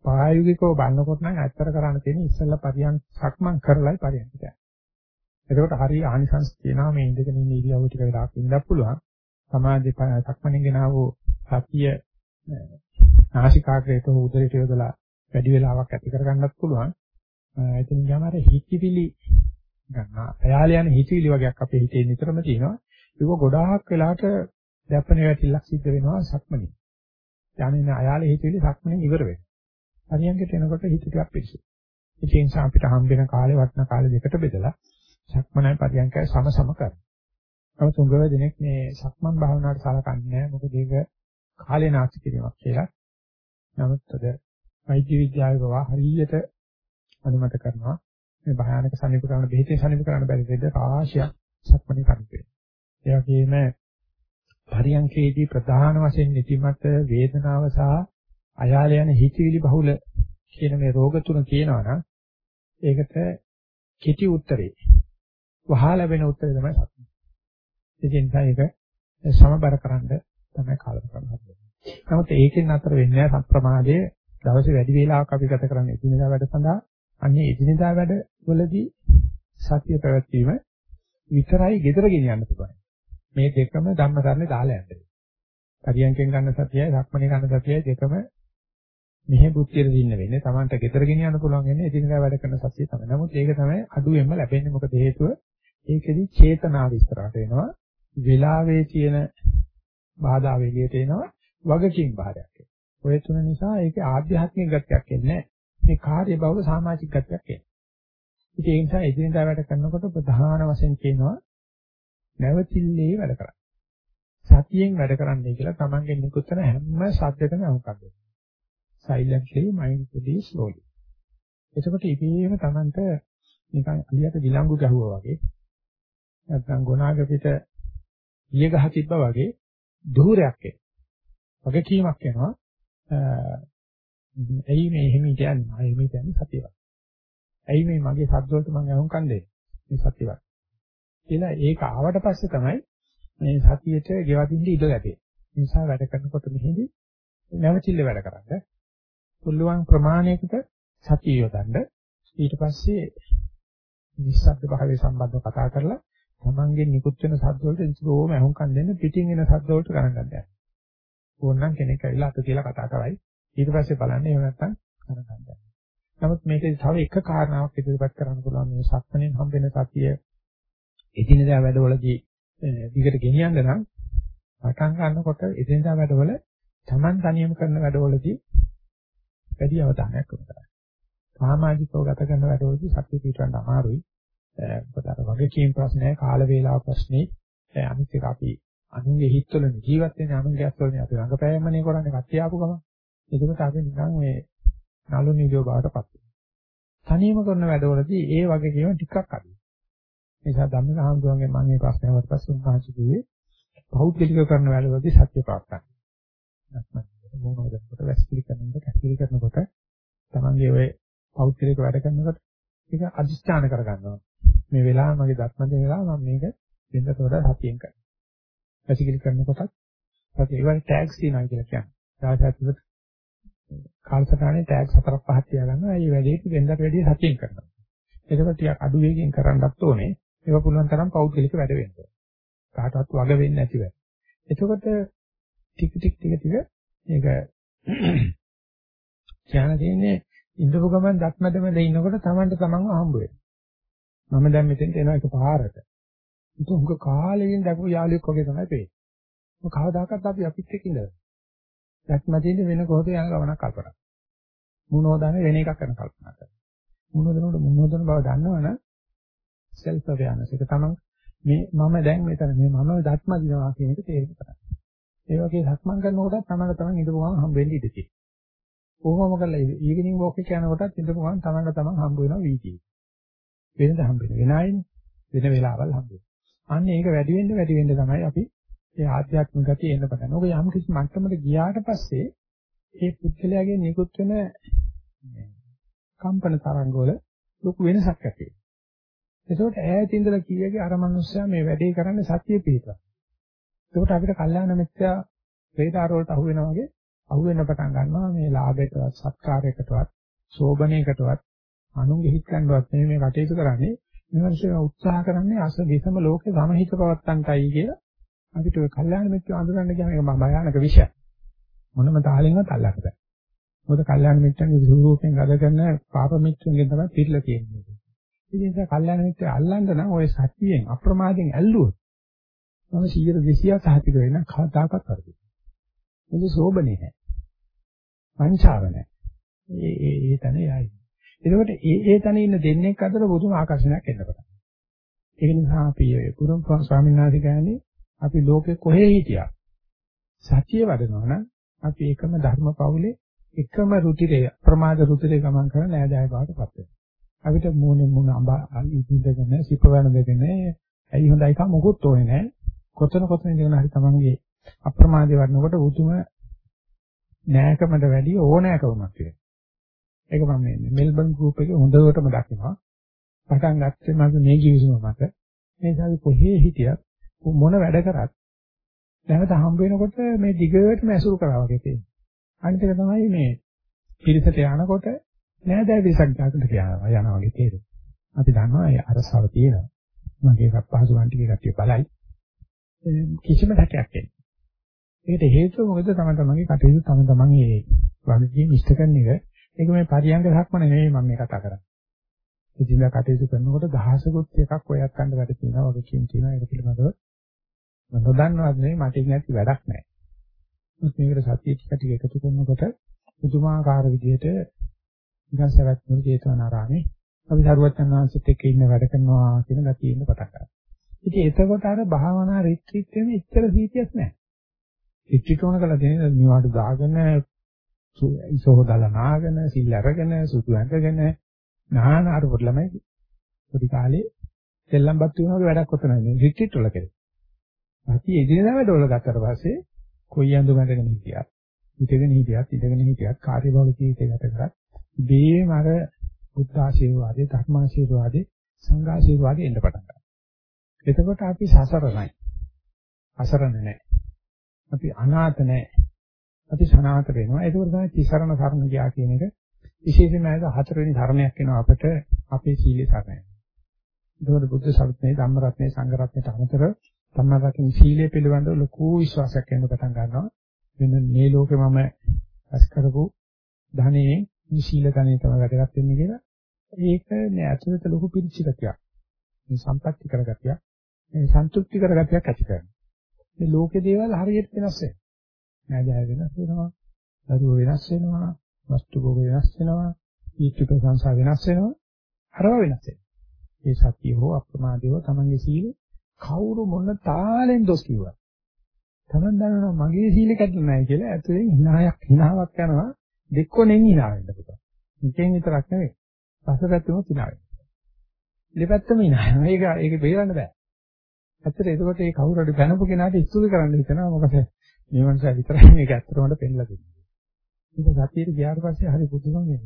ප්‍රායෝගිකව බලනකොට නම් ඇත්තට කරන්න තියෙන්නේ ඉස්සෙල්ලා පරියන්ක සක්මන් කරලායි පරියන්ක යන්නේ. එතකොට හරි ආනිසංස තියෙනවා මේ ඉඳගෙන ඉන්න ඉරියව්ව ටික වෙලාවක් ඉඳලා පුළුවන්. සමාධි සක්මණෙන් ගෙනාවු සතිය නාසිකාග්‍රේට උදරයට යොදලා වැඩි වෙලාවක් ඇති කරගන්නත් පුළුවන්. එතන ගියාම අර හිතවිලි ගන්නවා. එයාල යන හිතවිලි වගේක් අපේ හිතේ නිතරම තියෙනවා. ඒක ගොඩාක් වෙලාට දැපෙන වැටිලක් සිද්ධ වෙනවා සක්මනේ. යන්නේ අයාලේ හිතවිලි සක්මනේ ඉවර වෙනවා. හරියන්කට එනකොට හිත ටිකක් පිළිසු. ඒ නිසා අපිට හම්බෙන කාලේ වටන කාලේ දෙකට බෙදලා සක්මනයි පරියන්කයි සම සම කරනවා. නමුත් උංගව දිනෙක මේ සක්මන් භාවනාවට සලකන්නේ නැහැ. මොකද ඒක කාලේ නාස්ති කිරීමක් කියලා. නමුත් අද වෛද්‍ය විද්‍යාවේ පවා හරියට අනුමත කරනවා. මේ භයානක සනීප කරන බෙහෙතේ සනීප කරන්න බැරි දෙයක් රාශියක් සක්මනේ කරන්නේ. ඒ වගේම පරියන්කේදී ප්‍රධාන වශයෙන් නිතිමත වේදනාව සහ අයාල යන හිතවිලි බහුල කියන මේ රෝග තුන කියනවා නම් ඒකට කෙටි උත්තරේ වහා ලැබෙන උත්තරේ තමයි සත්‍ය. ඒ නිසා ඒක සමබර කරන්න තමයි කාලම කරන්නේ. නමුත් ඒකෙන් අතර වෙන්නේ නැහැ සම්ප්‍රමාදයේ දවසේ වැඩි වේලාවක් අපි ගත කරන්නේ එදිනෙදා වැඩ සඳහා. අන්නේ එදිනෙදා වැඩ වලදී සත්‍ය පැවැත්වීම විතරයි gedara ගෙනියන්න පුළුවන්. මේ දෙකම ධම්මකරණේ දාලා යන්න. පරියන්කෙන් ගන්න සතියයි ධක්මනේ ගන්න සතියයි දෙකම මෙහෙ බුද්ධියට දින්න වෙන්නේ. Tamanට ගෙදර ගෙනියන්න පුළුවන් වෙන්නේ එදිනදා වැඩ කරන සතිය තමයි. නමුත් ඒක තමයි අඩුවෙන්ම ලැබෙන්නේ. මොකද හේතුව ඒකෙදි චේතනාව ඉස්සරහට එනවා. වෙලාවේ තියෙන බාධා වේගයට එනවා. වගකීම් භාරයක් එනවා. ඔය තුන නිසා ඒකේ ආධ්‍යාත්මික ගතියක් එන්නේ නැහැ. මේ කාර්ය බහුල සමාජික ගතියක් එනවා. ඉතින් ඒ නිසා එදිනදා වැඩ කරනකොට ප්‍රධාන වශයෙන් කියනවා නැවතිල්ලේ වැඩ කරන්න. සතියෙන් වැඩ කරන්නයි කියලා Tamange නිකුත් කරන හැම සද්දකම අහුම්කම් දෙන්න. silently mindfully slowly. එතකොට ඉබේම Tamanට නිකන් අලියට විලංගු ගැහුවා වගේ නැත්නම් ගොනාග පිට ඊය ගහ තිබ්බා වගේ දුරයක් එන. වගකීමක් එනවා. ඇයි මේ එහෙම කියන්නේ? ආ එහෙම කියන්නේ සතියවත්. ඇයි මේ මගේ සද්ද වලට මම අහුම්කම් දෙන්නේ? මේ සතියවත්. කියලා ඒක ආවට පස්සේ තමයි මේ සතියට ගෙවදින්න ඉඩ ලැබෙන්නේ. ඒ නිසා වැඩ කරනකොට මෙහිදී නැවතිල්ල වැඩ කරන්න. පුළුවන් ප්‍රමාණයකට සතිය යොදන්න. ඊට පස්සේ නිස්සද්ද භාවයේ සම්බන්ධව කතා කරලා තමන්ගේ නිකුත් වෙන සද්ද වලට ඉතිරෝම අහුම්කම් දෙන්න පිටින් එන සද්ද වලට ගණන් ගන්න. ඕනනම් කෙනෙක් ඇවිල්ලා අත තියලා කතා කරයි. ඊට පස්සේ බලන්න එහෙම නැත්නම් කරගන්න. නමුත් මේකේ තව එක කාරණාවක් ඉදිරිපත් කරන්න පුළුවන් මේ සක්මණෙන් හම්බෙන සතිය එදිනදා වැඩවලදී දිගට ගෙනියන්න නම් පටන් ගන්නකොට එදිනදා වැඩවල Taman තනියම කරන වැඩවලදී වැඩි අවධානයක් යොමු කරන්න. සමාජිකව ගත කරන වැඩවලදී සත්‍ය පිටවන්න අමාරුයි. මොකද අර වගකීම් ප්‍රශ්නය, කාල වේලාව ප්‍රශ්නේ අනිත් එක අපි අනුන්ගේ හිතවල ජීවත් වෙන අනුන්ගේ අත්වලනේ අපි රඟපෑමනේ කරන්නේ කට්ටිය ආපු ගමන්. ඒකත් අපි නිකන් මේ නළු නිලියෝ බවටපත් වෙනවා. තනියම කරන වැඩවලදී ඒ වගකීම ටිකක් අඩුයි. ඒ නිසා ධම්මික හඳුන්වන්නේ මම මේ ප්‍රශ්නය වලට පස්සේ උන්වහන්සේ කිව්වේ පෞද්ගලික කරන වැඩවලදී සත්‍ය පාත්තක්. නැත්නම් මොනවදකට වැස්පිලි කරනකොට කැපිලි කරනකොට තමන්ගේ ඔය පෞද්ගලික වැඩ කරනකොට ඒක අදිස්ථාන කරගන්නවා. මේ වෙලාව මගේ දත්ම දෙන වෙලාව මම මේක වෙනදට වඩා සතියෙන් කරනවා. වැසිකිලි කරනකොටත් අපි ඒවට ටැග්ස් තියනවා කියලා කියන්නේ. සාහසත්ව කාලසටහනේ ටැග්ස් හතරක් පහක් තියාගන්නවා. ඒ වැඩේට වෙනදට වැඩිය සතියෙන් කරනවා. ඒකත් ටිකක් අඩු වේගෙන් කරන්නත් ඕනේ. ඒක පුළුවන් තරම් පෞද්ගලික වැඩ වෙන්න. කාටවත් වග වෙන්නේ නැති වැඩ. එතකොට ටික ටික ටික ටික මේක ඥාන දෙන්නේ ඉඳපු ගමන් දත්මදමද ඉන්නකොට Tamanට Tamanව හම්බ වෙනවා. මම දැන් මෙතෙන්ට එනවා එකපාරට. ඒක උඟ කාලෙකින් දැකපු යාළුවෙක් වගේ තමයි පේන්නේ. මොක කවදාකවත් අපි අපිත් එක්ක ඉඳලා. දත්මදින්නේ වෙන කොහොද යන ගමනක් කල්පනා. මොනෝදානේ වෙන එකක් කරන කල්පනා කරනවා. මොනෝදනට මොනෝදන බව දන්නවනම් self awareness එක තමයි මේ මම දැන් මෙතන මේ මම දත්මදිනවා කියන එක තේරුම් ගන්න. ඒ වගේ සක්මන් කරනකොට තමයි තමයි ඉඳපු ගමන් හම්බ වෙන්නේ ඉඳී. කොහොම කරලා ඊවිනිං වෝක් එක යනකොටත් ඉඳපු ගමන් තමයි තමයි හම්බ වෙනවා වීතිය. වෙනද හම්බ වෙන වෙනායිනේ. වෙන වෙලාවල් හම්බ වෙනවා. අන්න ඒක වැඩි වෙන්න වැඩි වෙන්න තමයි අපි මේ ආධ්‍යාත්මික ගතිය එන්න පටන් ගන්න. ඔක යම් කිසි මට්ටමකට ගියාට පස්සේ ඒ පුද්ගලයාගේ නිකුත් වෙන කම්පන තරංගවල ලොකු වෙනසක් ඇති වෙනවා. ඒකෝට ඈත ඉඳලා කීයගේ අර මනුස්සයා මේ වැඩේ කරන්නේ සත්‍ය පිළිපද. ඒකට අපිට කල්යාණ මිත්‍යා වේදාර වලට අහු වෙනා වගේ අහු වෙන්න පටන් ගන්නවා මේ ලාභයකටවත් සත්කාරයකටවත් සෝබනයකටවත් අනුන්ගේ හිත ගන්නවත් නෙමෙයි මේ කටයුතු කරන්නේ මේ මිනිස්සු උත්සාහ කරන්නේ අස විසම ලෝකේ සමහිත පවත්තන්ටයි කියලා අපිට ඔය කල්යාණ මිත්‍ර අඳුරන්න කියන එක මම භයානක විෂයක්. මොනම තාලෙන්වත් අල්ලන්න බෑ. මොකද කල්යාණ මිත්‍රන්ගේ ස්වරූපයෙන් ගත කරන පාප මිත්‍රන්ගෙන් තමයි පිළිලා තියෙන්නේ. ඉතින් ඒක කල්යාණ මිත්‍ර අල්ලන්න නම් ඔය සත්‍යයෙන් අප්‍රමාදයෙන් ඇල්ලුවොත් මම 100 200ක් සහතික වෙන කවදාකවත් කරදි. මොකද සෝබනේ නැහැ. වංචාව නැහැ. ඒ ඒ ඒ තැන යයි. එතකොට ඒ ඒ තැන ඉන්න දෙන්නෙක් අතර පුදුම ආකර්ෂණයක් එන්න පටන් ඒක නිසා අපි පුරුම් ස්වාමීන් වහන්සේ කියන්නේ අපි ලෝකේ කොහේ හිටියා සත්‍ය වඩනවා නම් අපි එකම ධර්ම පවුලේ එකම රුධිරය ප්‍රමාද රුධිරය ගමන් කරන නෑදෑය බවටපත් වෙනවා. අපිට මූණේ මූණ අඹ ඉඳගෙන සිපවන දෙගෙන ඇයි හොඳයි කම මොකුත් ඕනේ නෑ. කොතන කොතන ඉඳගෙන හරි තමන්ගේ අප්‍රමාදේ වඩනකොට උතුම නෑකමට වැඩිය ඕනෑකමක් තියෙනවා. ඒක මම මේ මෙල්බන් ගෲප් එකේ හොඳටම දකිනවා. පටන් ගත්තේ මගේ මේ කිවිසුම මත. මේ සාවි කොහේ හිටියත් මොන වැඩ කරත් නැවත හම්බ වෙනකොට මේ දිගටම ඇසුරු කරා වගේ තියෙනවා. අනිත් එක තමයි මේ පිරිසට යනකොට නෑදෑ විසක් දාකට යනවා යනවා වගේ තේරෙනවා. අපි දන්නවා ඒ අරසාව තියෙනවා. මගේ පහසුවන් ටික කට්ටිය බලයි. කිසිම හැකයක් එන්නේ. ඒකට හේතුව මොකද තම තමන්ගේ කටයුතු තම තමන් මේ වගකීම් ඉෂ්ට කරන එක ඒක මේ පරියංග ධක්ම නෙවෙයි මම මේ කතා කරන්නේ. ඉතින්ලා කටයුතු කරනකොට දහසකුත් එකක් ඔයත් ගන්න වැඩ තියෙනවා වගේ කියන තියෙනවා ඒක පිළිබඳව මම නොදන්නවත් නෙවෙයි මට නැති වැඩක් නැහැ. මොකද මේකට සතිය ටික ටික එකතු කරනකොට පුදුමාකාර විදිහට නිකන් සවැත් මුල් ජේතවනාරාමේ අපි සරුවත්යන් වහන්සේත් එක්ක ඉන්න වැඩ කරනවා කියන ගතිය ඉන්න පටන් ගන්නවා. ඉතින් එතකොට අර භාවනා රිට්‍රීට් එකේ ඉච්ඡර සීතියක් නැහැ. රිට්‍රීට් ඕන කළා දෙන නිවාඩු දාගෙන ඉසෝදලා නාගෙන සිල් අරගෙන සුදු ඇඳගෙන නාන අර පොඩි ළමයි පොඩි කාලේ සෙල්ලම්පත් වෙන වගේ වැඩක් ඔතන නේ රිට්‍රීට් වල කරේ. අපි එදිනෙදා වැඩවල ගත්තට පස්සේ කොයි අඳුම ඇඳගෙන හිටියත් ඉඳගෙන හිටියත් ඉඳගෙන හිටියත් කාර්යබහුල ජීවිතය ගත කරත් බේම අර බුද්ධ ආශිර්වාදේ ධර්ම ආශිර්වාදේ සංඝ ආශිර්වාදේ එන්න පටන් ගන්නවා. එතකොට අපි සසරණයි. අසරණ නැහැ. අපි අනාථ නැහැ. අපි සනාත වෙනවා. ඒක තමයි තිසරණ සරණ ගියා කියන එක. විශේෂයෙන්ම ඒක හතරවෙනි ධර්මයක් වෙනවා අපිට අපේ සීලේ සරණයි. ඒකෝට බුද්ධ ශාස්ත්‍රයේ ධම්ම රත්නයේ සංඝ රත්නයට අමතරව තමන් රකින්න සීලය පිළිබඳව ලොකු විශ්වාසයක් එන්න පටන් ගන්නවා. වෙන මේ ලෝකේ මම ඇස් කරපු ධනෙ මේ සීල ධනෙ තමයි වැදගත් වෙන්නේ කියලා ඒක නෑ ඇතුළත ලොකු පිළිචිකතියක් මේ සම්පත්‍ති කරගතියක් මේ සන්තුෂ්ටි කරගතියක් ඇති කරනවා මේ ලෝකේ දේවල් හරියට වෙනස් වෙනවා නෑදෑය වෙනස් වෙනවා දරුවෝ වෙනස් වෙනවා වස්තු භෝග වෙනස් වෙනවා ඊත්‍රික සංසාර වෙනස් වෙනවා අරව වෙනස් වෙනවා ඒ සත්‍ය හෝ අප්‍රමාදය හෝ තමන්ගේ සීල කවුරු මොන තාලෙන් දොස් කිව්වා තමන් දන්නවා මගේ සීල කැඩුනේ නැහැ කියලා ඇතුලෙන් hinaයක් hinaවක් යනවා දෙක්කොනෙන් hina වෙන්න පුළුවන්. එකෙන් විතරක් නෙවෙයි. පස්සපැත්තෙම hina වෙනවා. දෙපැත්තම hina වෙනවා. ඒක ඒක බේරන්න බෑ. ඇත්තට එතකොට මේ කවුරු හරි බැනපු කෙනාට ස්තුති කරන්න හිතනවා මොකද මේ මනුස්සයා විතරයි මේක ඇත්තටම පෙන්නලා දෙන්නේ. ඒක සතියේ ගියාට පස්සේ හරි බුදුම වෙන්නේ.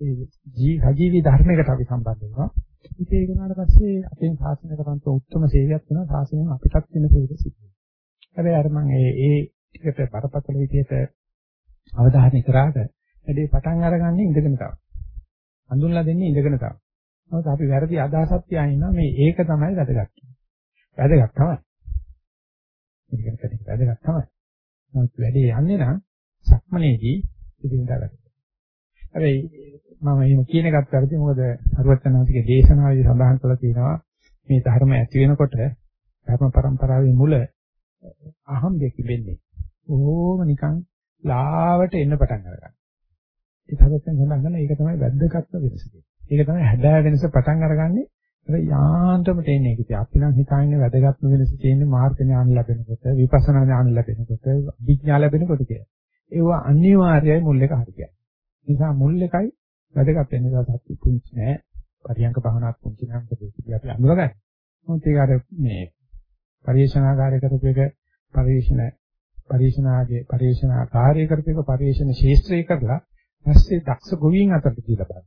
ඒ ජී සජීවී ධර්මයකට අපි සම්බන්ධ වෙනවා. ඉතින් ඒක උනාට පස්සේ අපේ ශාසනයකට අන්ත උත්තරම සේවයක් වෙනවා. ශාසනයෙන් අපිටත් වෙන සේවයක් සිද්ධ වෙනවා. හැබැයි අර මම ඒ ඒ ටිකට බරපතල විදිහට අවධානය කරාට වැඩේ පටන් අරගන්නේ ඉඳගෙන තමයි. හඳුන්ලා දෙන්නේ ඉඳගෙන තමයි. මොකද අපි වැරදි අදහසක් තියාගෙන ඉන්නවා මේ ඒක තමයි වැදගත්. වැදගත් තමයි. ඉගෙන ගන්න වැදගත් තමයි. නමුත් වැඩේ යන්නේ නම් සක්මනේදී ඉදිරියට ගන්න. හැබැයි මම එහෙම කියන එකත් වැරදි මොකද අරුවචනාතිගේ දේශනාවේදී සඳහන් කරලා තියෙනවා මේ ධර්ම ඇති වෙනකොට ධර්ම પરම්පරාවේ මුල අහම්බෙක වෙන්නේ. ඕම නිකන් ලාවට එන්න පටන් ගන්නවා. ඒ තරයෙන් සඳහන් කරන ඒක තමයි වැද්දගත්ම වෙනස. ඒක තමයි හැබෑ වෙනස පටන් අරගන්නේ අර යාන්ත්‍රම තේන්නේ කිසි. අපි නම් හිතන්නේ වැදගත්ම වෙනස තියෙන්නේ මාර්ග ඥාන ලැබෙනකොට, විපස්සනා ඥාන ලැබෙනකොට, විඥා ලැබෙනකොට කියලා. ඒව අනිවාර්යයි මුල් එක හරියයි. නිසා මුල් එකයි වැදගත් වෙන නිසා සත්‍ය පුංචි නෑ. පරියංග භවනාත් පුංචි නම් දෙකදී අපි අඳුරගන්න. මොකද ඒක අර මේ පරිේශනාකාරය කරපු එක පරිේශන පරිේශනාගේ පරිේශනාකාරය කරපු එක පරිේශන ශාස්ත්‍රය කරලා ඊපස්සේ දක්ෂ ගොවීන් අතරට දීලා බලන්න.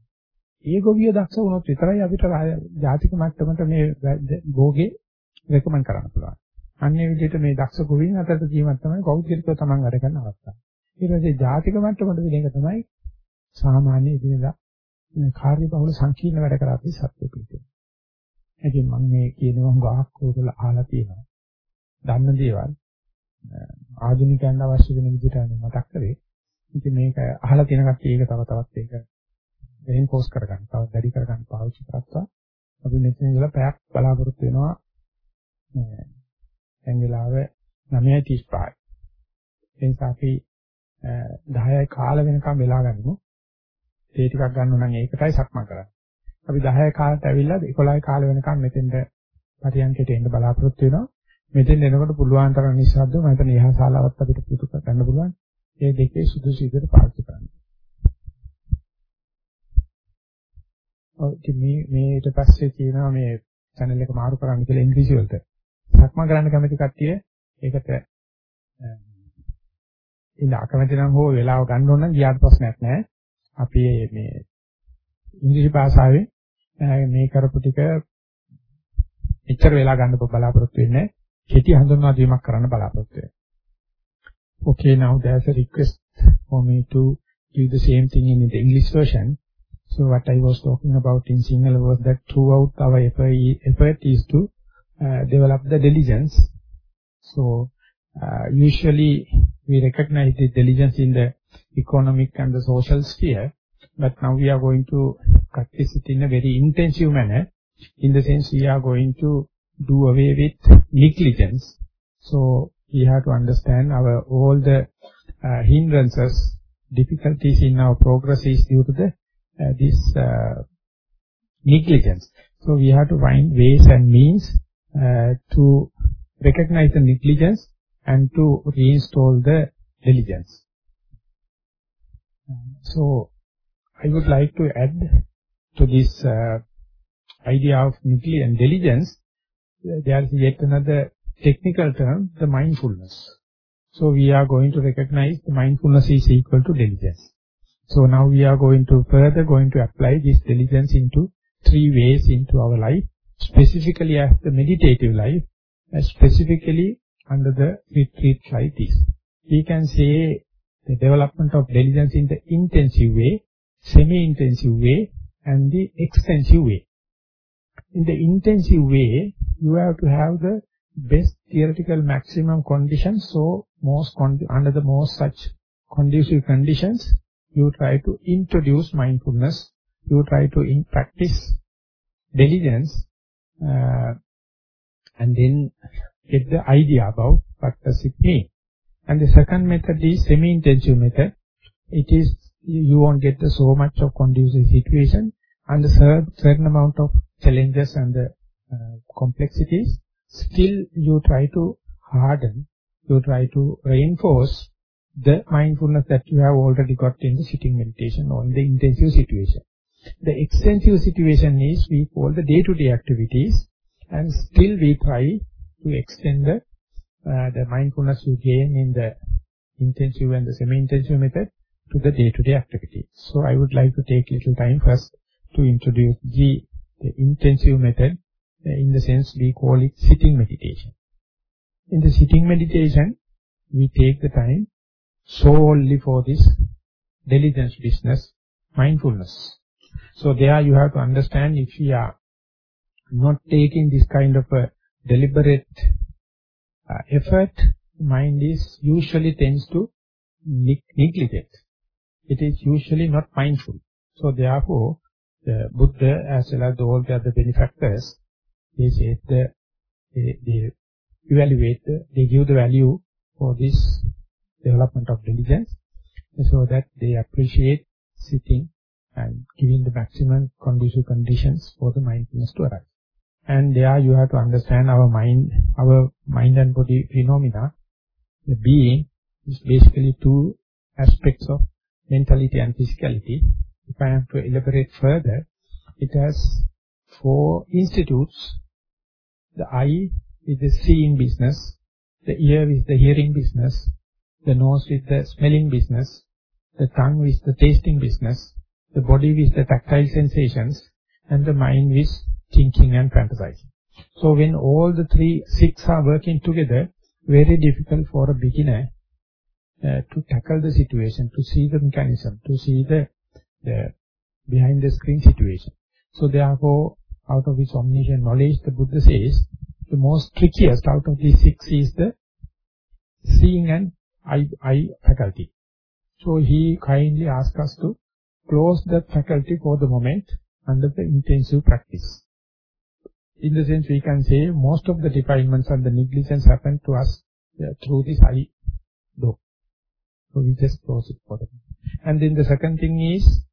ඒ ගොවිය දක්ෂ වුණොත් විතරයි අපිට ජාතික මට්ටමට මේ භෝගේ රෙකමන්ඩ් කරන්න පුළුවන්. අන්නේ විදිහට මේ දක්ෂ ගොවීන් අතරට දීමක් තමයි පෞද්ගලිකව තමන් වැඩ කරන අවස්ථාව. ඊට පස්සේ ජාතික මට්ටමට දෙන එක තමයි සාමාන්‍ය ඉදිරියදා කාර්ය බහුල සංකීර්ණ වැඩ කරාපි සත්‍ය පිළිතුර. ඉතින් මම මේ කියනවා ගාක් ඔයගොල්ලෝ අහලා තියෙනවා. දන්න දේවල් ආධුනිකයන්ට අවශ්‍ය වෙන විදිහට මතක් කරේ. ඉතින් මේක අහලා තියෙන කට්ටිය ඒක තව තවත් ඒක රේන්ෆෝස් කරගන්න, තවත් වැඩි කරගන්න පාවිච්චි කරත්තා. අපි මෙතන ඉඳලා පැයක් බලාපොරොත්තු වෙනවා. මේ දැන් වෙලාව 9:35. ඒ නිසා අපි 10යි කාල වෙනකම් වෙලා ගන්නමු. ඒ ටිකක් ගන්න නම් ඒකටයි සක්මන් කරන්නේ. අපි 10යි කාලට ඇවිල්ලා 11යි කාල වෙනකම් මෙතෙන්ට පරියන්කයට එන්න බලාපොරොත්තු වෙනවා. මෙතෙන් එනකොට පුළුවන් තරම් නිස්සද්දව මම හිතන්නේ එහා ශාලාවත් අපිට පුතු ගන්න පුළුවන්. ඒ දෙකේ සුදුසු විදිහට පාවිච්චි කරන්න. ඔව් මේ මේ ඊට පස්සේ තියෙනවා මේ channel එක මාරු කරන්න කියලා ඉංග්‍රීසි වලට. සක්මන් කරන්න කැමති කට්ටිය ඒකට ඉන්න අකමැති නම් හෝ වෙලාව ගන්න ඕන නම් ගියාට ප්‍රශ්නයක් නැහැ. අපි මේ ඉංග්‍රීසි භාෂාවෙන් මේ කරපු ටික එච්චර වෙලා ගන්න බලාපොරොත්තු වෙන්නේ කෙටි හඳුන්වා දීමක් කරන්න බලාපොරොත්තු වෙනවා. Okay, now there's a request for me to give the same thing in the English version. So what I was talking about in Sinhala was that throughout our effort is to uh, develop the diligence. So uh, usually we recognize the diligence in the economic and the social sphere, but now we are going to practice it in a very intensive manner. In the sense we are going to do away with negligence. So we have to understand our all the uh, hindrances, difficulties in our progress is due to the this uh, negligence. So we have to find ways and means uh, to recognize the negligence and to reinstall the diligence. So I would like to add to this uh, idea of negligence and diligence, there is yet another technical term, the mindfulness. So we are going to recognize the mindfulness is equal to diligence. So now we are going to further going to apply this diligence into three ways into our life, specifically as the meditative life, uh, specifically under the retreat like this. We can say the development of diligence in the intensive way, semi-intensive way, and the extensive way. In the intensive way, you have to have the best theoretical maximum conditions so most under the most such conducive conditions, you try to introduce mindfulness, you try to in practice diligence, uh, and then get the idea about what does it mean. And the second method is semi-intensive method. It is, you won't get the so much of conducive situation and a certain amount of challenges and the uh, complexities. Still, you try to harden, you try to reinforce the mindfulness that you have already got in the sitting meditation or in the intensive situation. The extensive situation is we call the day-to-day -day activities and still we try to extend the, uh, the mindfulness you gain in the intensive and the semi-intensive method to the day-to-day -day activity. So I would like to take little time first to introduce the, the intensive method uh, in the sense we call it sitting meditation. In the sitting meditation, we take the time solely for this diligence business, mindfulness. So there you have to understand if we are not taking this kind of a deliberate uh, effort, mind is usually tends to neglect. It is usually not mindful. So therefore, the Buddha as well as all the other benefactors, they say the, they, they evaluate, the, they give the value for this development of diligence so that they appreciate sitting and giving the maximum conducive conditions for the mindfulness to arise. And there you have to understand our mind, our mind and body phenomena. The being is basically two aspects of mentality and physicality. If I have to elaborate further, it has four institutes. The eye is the seeing business, the ear is the hearing business, the nose with the smelling business, the tongue with the tasting business, the body with the tactile sensations, and the mind with thinking and fantasizing. So when all the three, six are working together, very difficult for a beginner uh, to tackle the situation, to see the mechanism, to see the, the behind the screen situation. So therefore, out of his omniscient knowledge, the Buddha says, the most trickiest out of these six is the seeing and eye, faculty. So he kindly asked us to close that faculty for the moment under the intensive practice. In the sense we can say most of the defilements and the negligence happen to us uh, through this eye door. So we just close it for the moment. And then the second thing is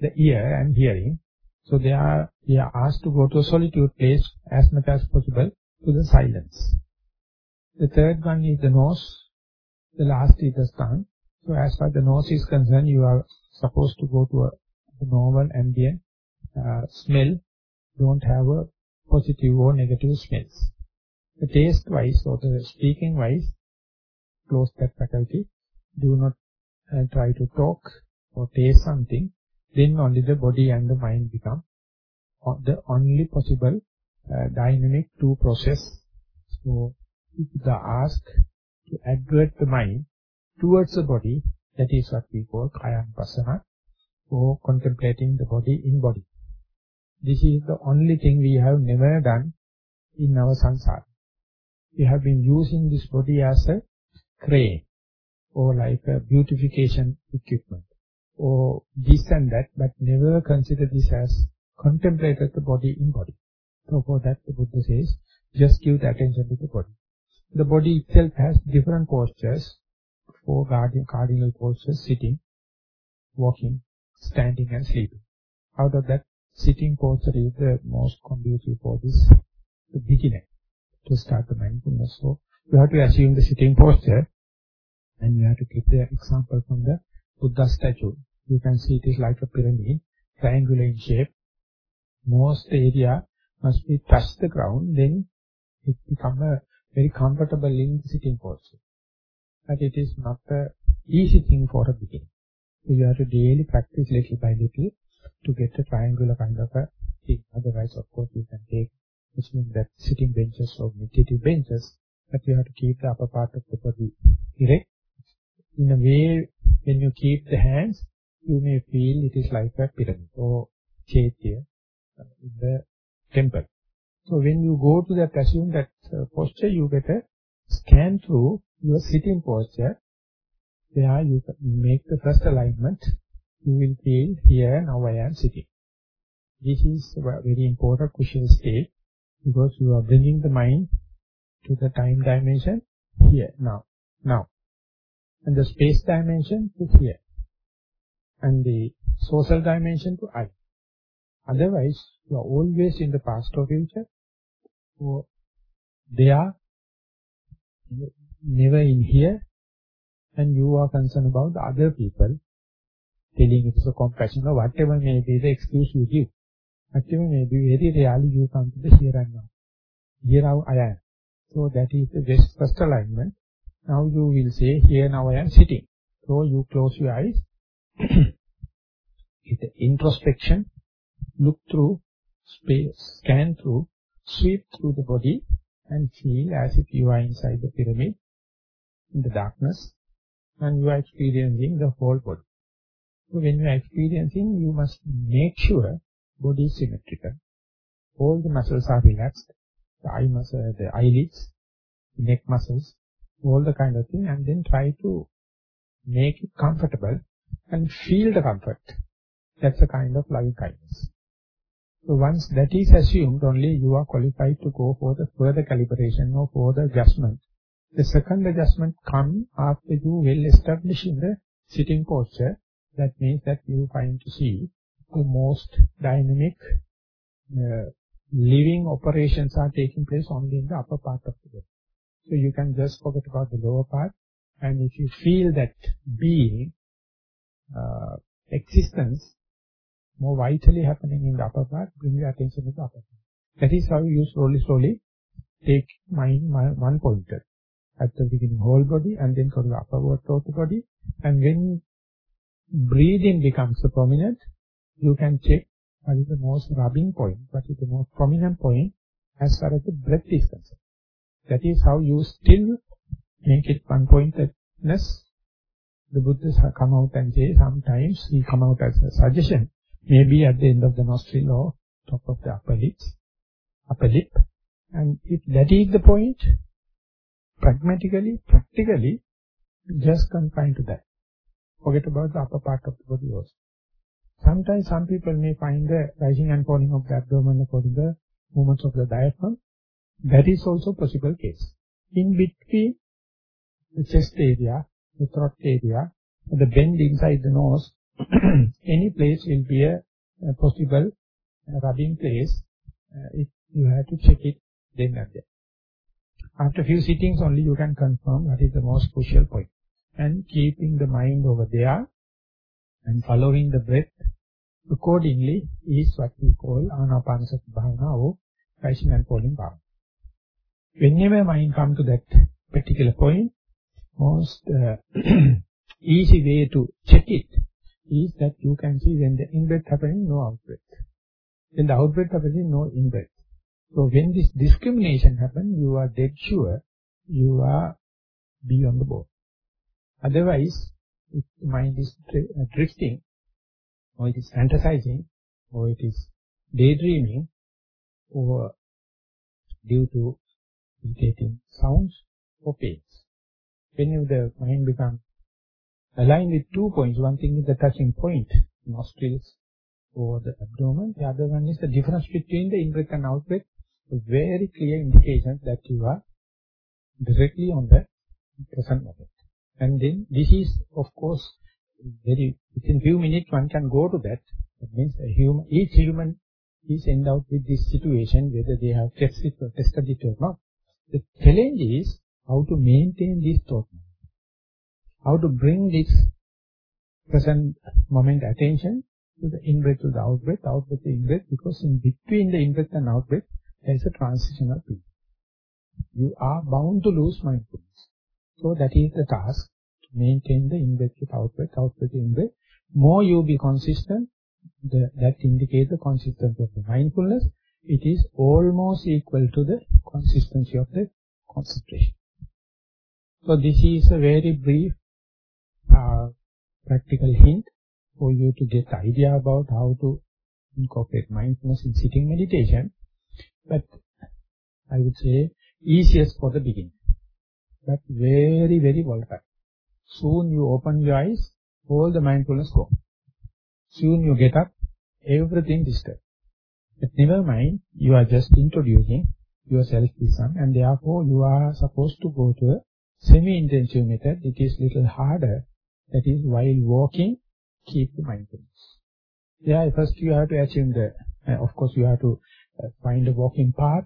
the ear and hearing. So they are, we are asked to go to a solitude place as much as possible to the silence. The third one is the nose. The last is the tongue. So as far as the nose is concerned, you are supposed to go to a, normal ambient uh, smell. Don't have a positive or negative smells. The taste wise or the speaking wise, close that faculty. Do not uh, try to talk or taste something. Then only the body and the mind become the only possible uh, dynamic to process. So, if the ask to advert the mind towards the body, that is what we call kaya Kayanupassana, or contemplating the body in body. This is the only thing we have never done in our samsara. We have been using this body as a crane, or like a beautification equipment, or this and that, but never consider this as contemplated the body in body. So for that the Buddha says, just give the attention to the body. The body itself has different postures, four cardinal postures, sitting, walking, standing and sleeping. Out of that, sitting posture is the most conducive for this beginner to start the mindfulness. So you have to assume the sitting posture and you have to keep the example from the Buddha statue. You can see it is like a pyramid, triangular in shape. Most area must be touch the ground, then it become a very comfortable in sitting posture. But it is not a easy thing for a beginner. So you have to daily practice little by little to get a triangular kind of a thing. Otherwise, of course, you can take, which means that sitting benches or meditative benches, but you have to keep the upper part of the body erect. In a way, when you keep the hands, you may feel it is like a pyramid or chaitya uh, in the temple. So when you go to that, assume that uh, posture, you better scan through your sitting posture, There you make the first alignment, you will feel here, now I am sitting. This is a very important crucial state because you are bringing the mind to the time dimension here, now, now. And the space dimension to here. And the social dimension to I. Otherwise, you are always in the past or future, or they are never in here, and you are concerned about the other people, telling it is a compassion or whatever may be the excuse you give. Whatever may be, very rarely you come to the here and now. Here now I am. So that is the first alignment. Now you will say, here now I am sitting. So you close your eyes. The introspection, look through, space, scan through, sweep through the body and feel as if you are inside the pyramid in the darkness and you are experiencing the whole body. So when you are experiencing, you must make sure body is symmetrical. All the muscles are relaxed, the eye muscle, the eyelids, neck muscles, all the kind of thing and then try to make it comfortable and feel the comfort. That's a kind of loving kindness. So once that is assumed, only you are qualified to go for the further calibration or further adjustment. The second adjustment come after you well establish in the sitting posture. That means that you find to see the most dynamic uh, living operations are taking place only in the upper part of the body. So you can just forget about the lower part and if you feel that being, uh, existence more vitally happening in the upper part, bring your attention to the upper part. That is how you slowly, slowly take mind one pointer. At the beginning, whole body, and then to the upper the body. And when breathing becomes prominent, you can check what is the most rubbing point, what is the most prominent point as far as the breath is concerned. That is how you still make it one-pointedness. The Buddhas come out and say sometimes he come out as a suggestion maybe at the end of the nostril or top of the upper lips, upper lip. And if that is the point, pragmatically, practically, just confine to that. Forget about the upper part of the body also. Sometimes some people may find the rising and falling of the abdomen according to the movements of the diaphragm. That is also possible case. In between the chest area, the throat area, the bend inside the nose, any place will be a, a possible uh, rubbing place. Uh, if you have to check it then and there. After few sittings only you can confirm what is the most crucial point. And keeping the mind over there and following the breath accordingly is what we call anapanasati bhavana or rising and falling bhavana. Whenever mind come to that particular point, most uh, easy way to check it is that you can see when the in-breath happening, no out-breath. When the out-breath happening, no in-breath. So when this discrimination happens, you are dead sure you are beyond the board. Otherwise, if the mind is uh, drifting, or it is fantasizing, or it is daydreaming, or due to irritating sounds or pains. When the mind becomes aligned with two points. One thing is the touching point, nostrils or the abdomen. The other one is the difference between the in-breath and out-breath. Very clear indication that you are directly on the present moment. And then this is, of course, very within few minutes one can go to that. That means a human, each human is endowed with this situation, whether they have tested, tested it or not. The challenge is how to maintain this thought how to bring this present moment attention to the in-breath to the out-breath, out-breath to in-breath, because in between the in-breath and out-breath, there is a transitional period. You are bound to lose mindfulness. So that is the task, to maintain the in-breath with out-breath, out-breath to in-breath. More you be consistent, the, that indicates the consistency of the mindfulness. It is almost equal to the consistency of the concentration. So this is a very brief uh, practical hint for you to get idea about how to incorporate mindfulness in sitting meditation. But I would say easiest for the beginner. but very, very volatile. Soon you open your eyes, all the mindfulness gone. Soon you get up, everything disturbed. But never mind, you are just introducing yourself to some and therefore you are supposed to go to a semi-intensive method. It is little harder. That is while walking, keep the mindfulness. Yeah, first you have to achieve the, uh, of course you have to uh, find a walking path.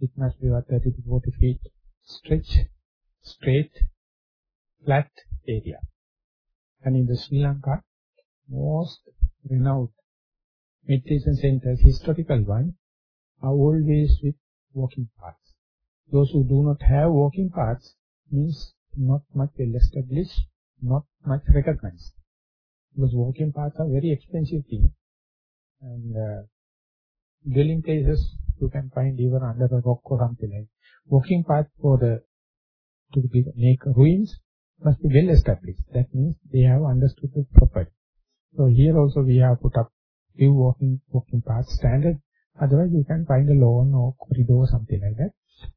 It must be about 30 to 40 feet stretch, straight, flat area. And in the Sri Lanka, most renowned meditation centers, historical one, are always with walking paths. Those who do not have walking paths means not much well established, not much recognized. Because walking paths are very expensive thing. And uh, dwelling places you can find even under the rock or something like. Walking path for the to be, make ruins must be well established. That means they have understood the property. So here also we have put up few walking walking paths standard. Otherwise you can find a lawn or corridor or something like that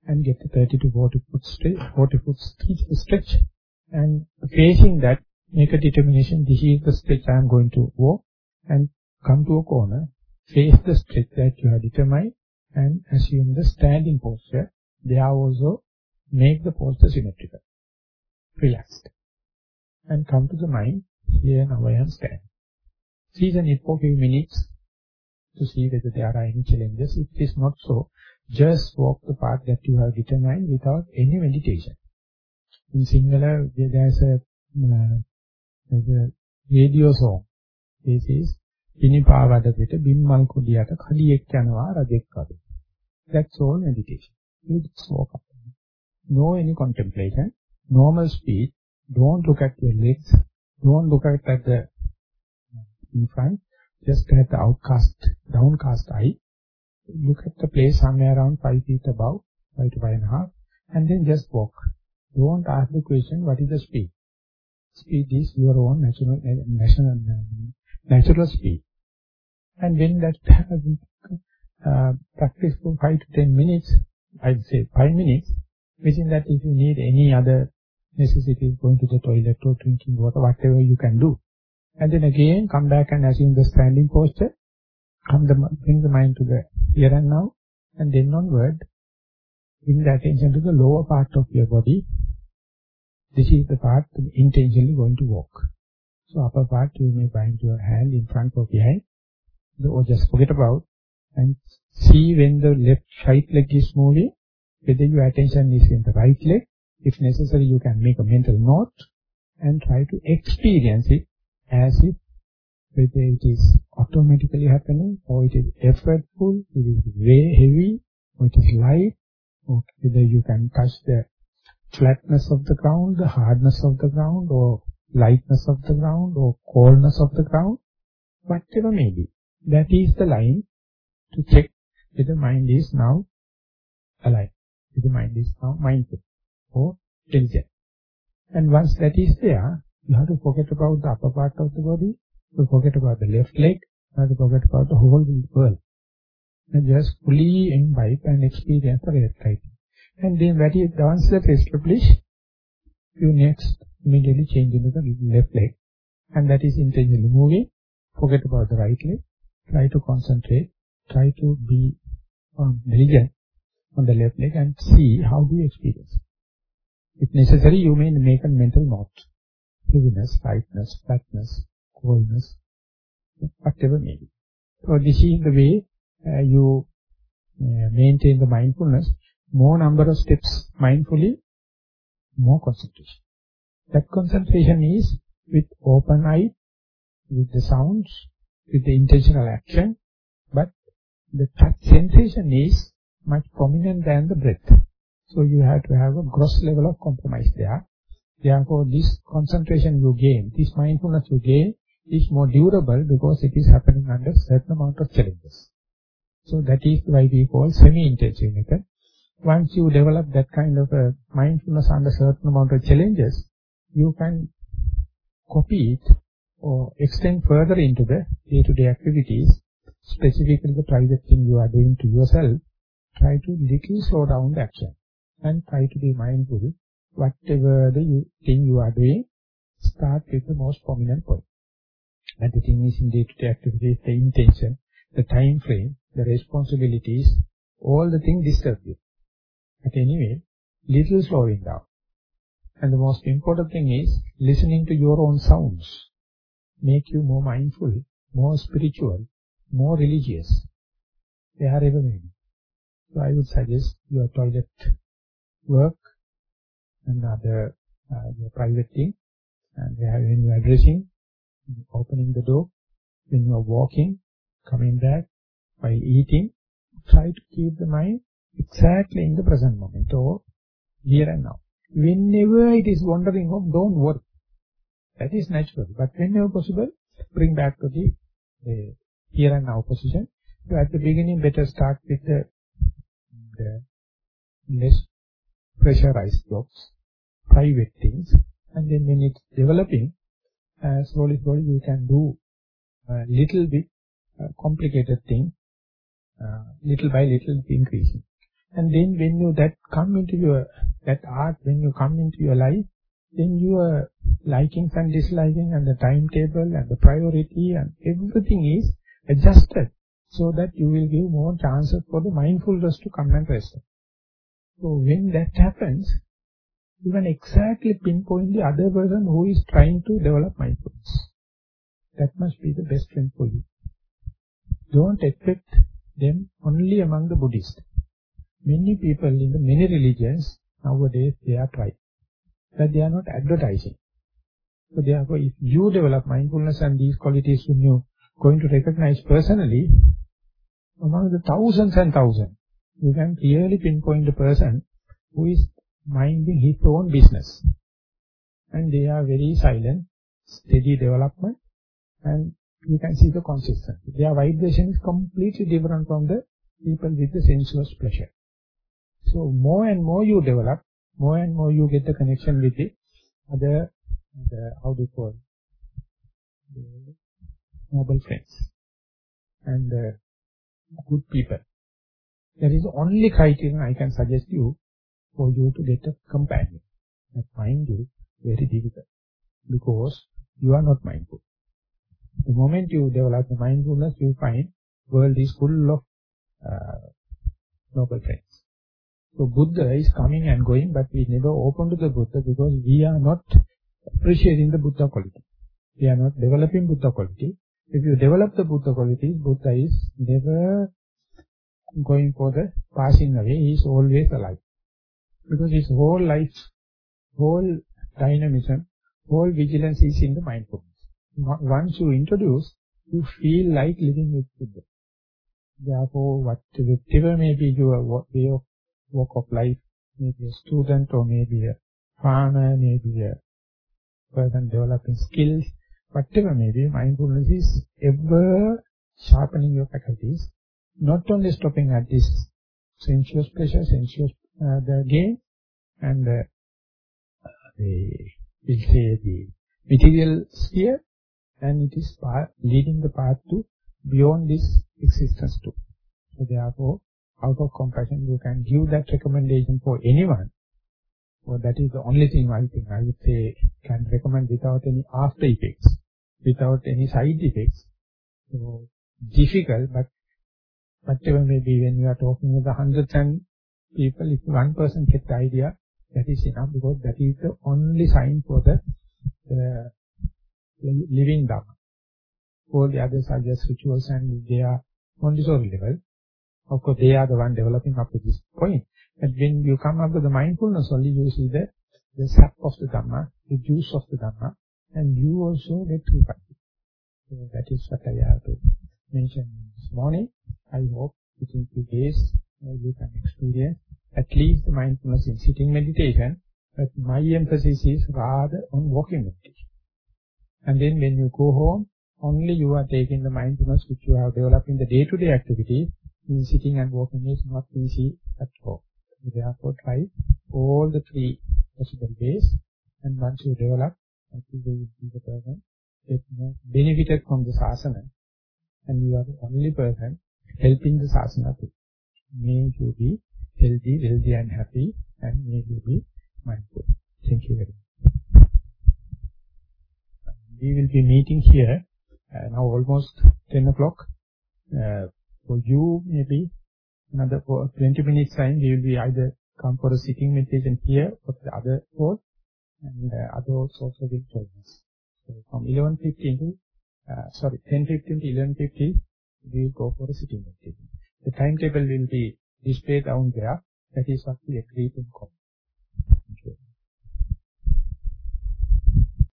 and get the 30 to 40 foot stretch, 40 foot stretch and facing that make a determination this is the stretch I am going to walk and come to a corner face the stretch that you have determined and assume the standing posture there also make the posture symmetrical relaxed and come to the mind here now I am standing. Season it for few minutes to see whether there are any challenges. If it is not so just walk the path that you have determined without any meditation in Sinhala there's a, uh, there's a radio song this is පිනිපාවඩ පිට බිම්මල් කුඩියට කඩියෙක් යනවා රජෙක් වගේ. That's all meditation. You just walk up. No any contemplation, normal speed, don't look at your legs, don't look at, at the in front, just at the outcast, downcast eye. Look at the place somewhere around 5 feet above, 5 to 5 and a half, and then just walk. Don't ask the question, what is the speed? Speed is your own natural, natural, natural speed. And when that uh, practice for 5 to 10 minutes, I'd say 5 minutes, within that if you need any other necessities, going to the toilet or drinking water, whatever you can do. And then again, come back and assume the standing posture, come the, bring the mind to the here and now, and then onward, bring the attention to the lower part of your body. This is the part intentionally going to walk. So upper part you may bind your hand in front of or behind, or just forget about, and see when the left right leg is moving, whether your attention is in the right leg. If necessary, you can make a mental note and try to experience it as if whether it is automatically happening or it is effortful, it is very heavy, or it is light, or whether you can touch the flatness of the ground, the hardness of the ground, or lightness of the ground, or coldness of the ground, whatever may be. That is the line to check if the mind is now alive, if the mind is now mindful or intelligent. And once that is there, you have to forget about the upper part of the body, you forget about the left leg, you have to forget about the whole world. And just fully imbibe and experience the right And then that is, once that is established, you next immediately change into the left leg. And that is intentionally moving, forget about the right leg, try to concentrate, try to be um, diligent on the left leg and see how do you experience. If necessary, you may make a mental note. Heaviness, lightness, flatness, coldness, whatever may be. So this is the way uh, you uh, maintain the mindfulness. More number of steps mindfully, more concentration. That concentration is with open eye, with the sounds, with the intentional action, but the touch sensation is much prominent than the breath. So you have to have a gross level of compromise there. Therefore, this concentration you gain, this mindfulness you gain, is more durable because it is happening under certain amount of challenges. So that is why we call semi-intensive method. Once you develop that kind of a mindfulness under certain amount of challenges, you can copy it or extend further into the day-to-day -day activities, specifically the private thing you are doing to yourself, try to little slow down the action and try to be mindful whatever the thing you are doing, start with the most prominent point. And the thing is in day-to-day activities, the intention, the time frame, the responsibilities, all the things disturb you. But anyway, little slowing down. And the most important thing is listening to your own sounds. Make you more mindful, more spiritual, more religious, wherever may be. So I would suggest your toilet work and other uh, your private thing, and when you are dressing, opening the door, when you are walking, coming back, while eating, try to keep the mind exactly in the present moment or here and now. Whenever it is wandering off, don't worry. That is natural. But whenever possible, bring back to the, here and now position. So at the beginning, better start with the, the less pressurized jobs, private things, and then when it's developing, uh, slowly, slowly you can do a little bit uh, complicated thing, uh, little by little increasing. And then when you that come into your, that art, when you come into your life, then your likings and disliking and the timetable and the priority and everything is adjusted so that you will give more chances for the mindfulness to come and rest. So when that happens, you can exactly pinpoint the other person who is trying to develop mindfulness. That must be the best friend for you. Don't expect them only among the Buddhists. Many people in the many religions nowadays they are trying, but they are not advertising. So therefore, if you develop mindfulness and these qualities when you going to recognize personally, among the thousands and thousands, you can clearly pinpoint the person who is minding his own business. And they are very silent, steady development, and you can see the consistency. Their vibration is completely different from the people with the sensuous pleasure. So more and more you develop, more and more you get the connection with the other, the, how do you call it, noble friends and uh, good people. That is the only criterion I can suggest you for you to get a companion. But mind you, very difficult because you are not mindful. The moment you develop the mindfulness, you find world is full of uh, noble friends. So Buddha is coming and going, but we never open to the Buddha because we are not appreciating the Buddha quality. We are not developing Buddha quality. If you develop the Buddha quality, Buddha is never going for the passing away. He is always alive. Because his whole life, whole dynamism, whole vigilance is in the mindfulness. Once you introduce, you feel like living with Buddha. Therefore, whatever may be your way of walk of life, maybe a student or maybe a farmer, maybe a person developing skills, whatever may be, mindfulness is ever sharpening your faculties, not only stopping at this sensuous pleasure, sensuous uh, the gain, and uh, the, we'll say the material sphere, and it is leading the path to beyond this existence too. So therefore, out of compassion, you can give that recommendation for anyone. So that is the only thing I think I would say can recommend without any after effects, without any side effects. So difficult, but whatever may be when you are talking with the hundreds and people, if one person gets the idea, that is enough because that is the only sign for the, living Dhamma. All the others are just rituals and they are Montessori level. Of course, they are the one developing up to this point. But when you come up with the mindfulness only, you see the, the sap of the Dhamma, the juice of the Dhamma, and you also get revived. So that is what I have to mention this morning. I hope within few days you can experience at least the mindfulness in sitting meditation, but my emphasis is rather on walking meditation. And then when you go home, only you are taking the mindfulness which you have developed in the day-to-day -day in sitting and walking is not easy at all. Therefore, try all the three possible ways, and once you develop, I think you will be the person that benefited from the sasana, and you are the only person helping the sasana to. May you be healthy, wealthy and happy and may you be mindful. Thank you very much. We will be meeting here uh, now almost 10 o'clock. Uh, for you, maybe another for 20 minutes time, we will be either come for a sitting meditation here or the other hall, and uh, other halls also will join us. So from 11.15 to, uh, sorry, 10.15 to 11.50, we will go for a sitting meditation. The timetable will be displayed down there. That is what we agreed in.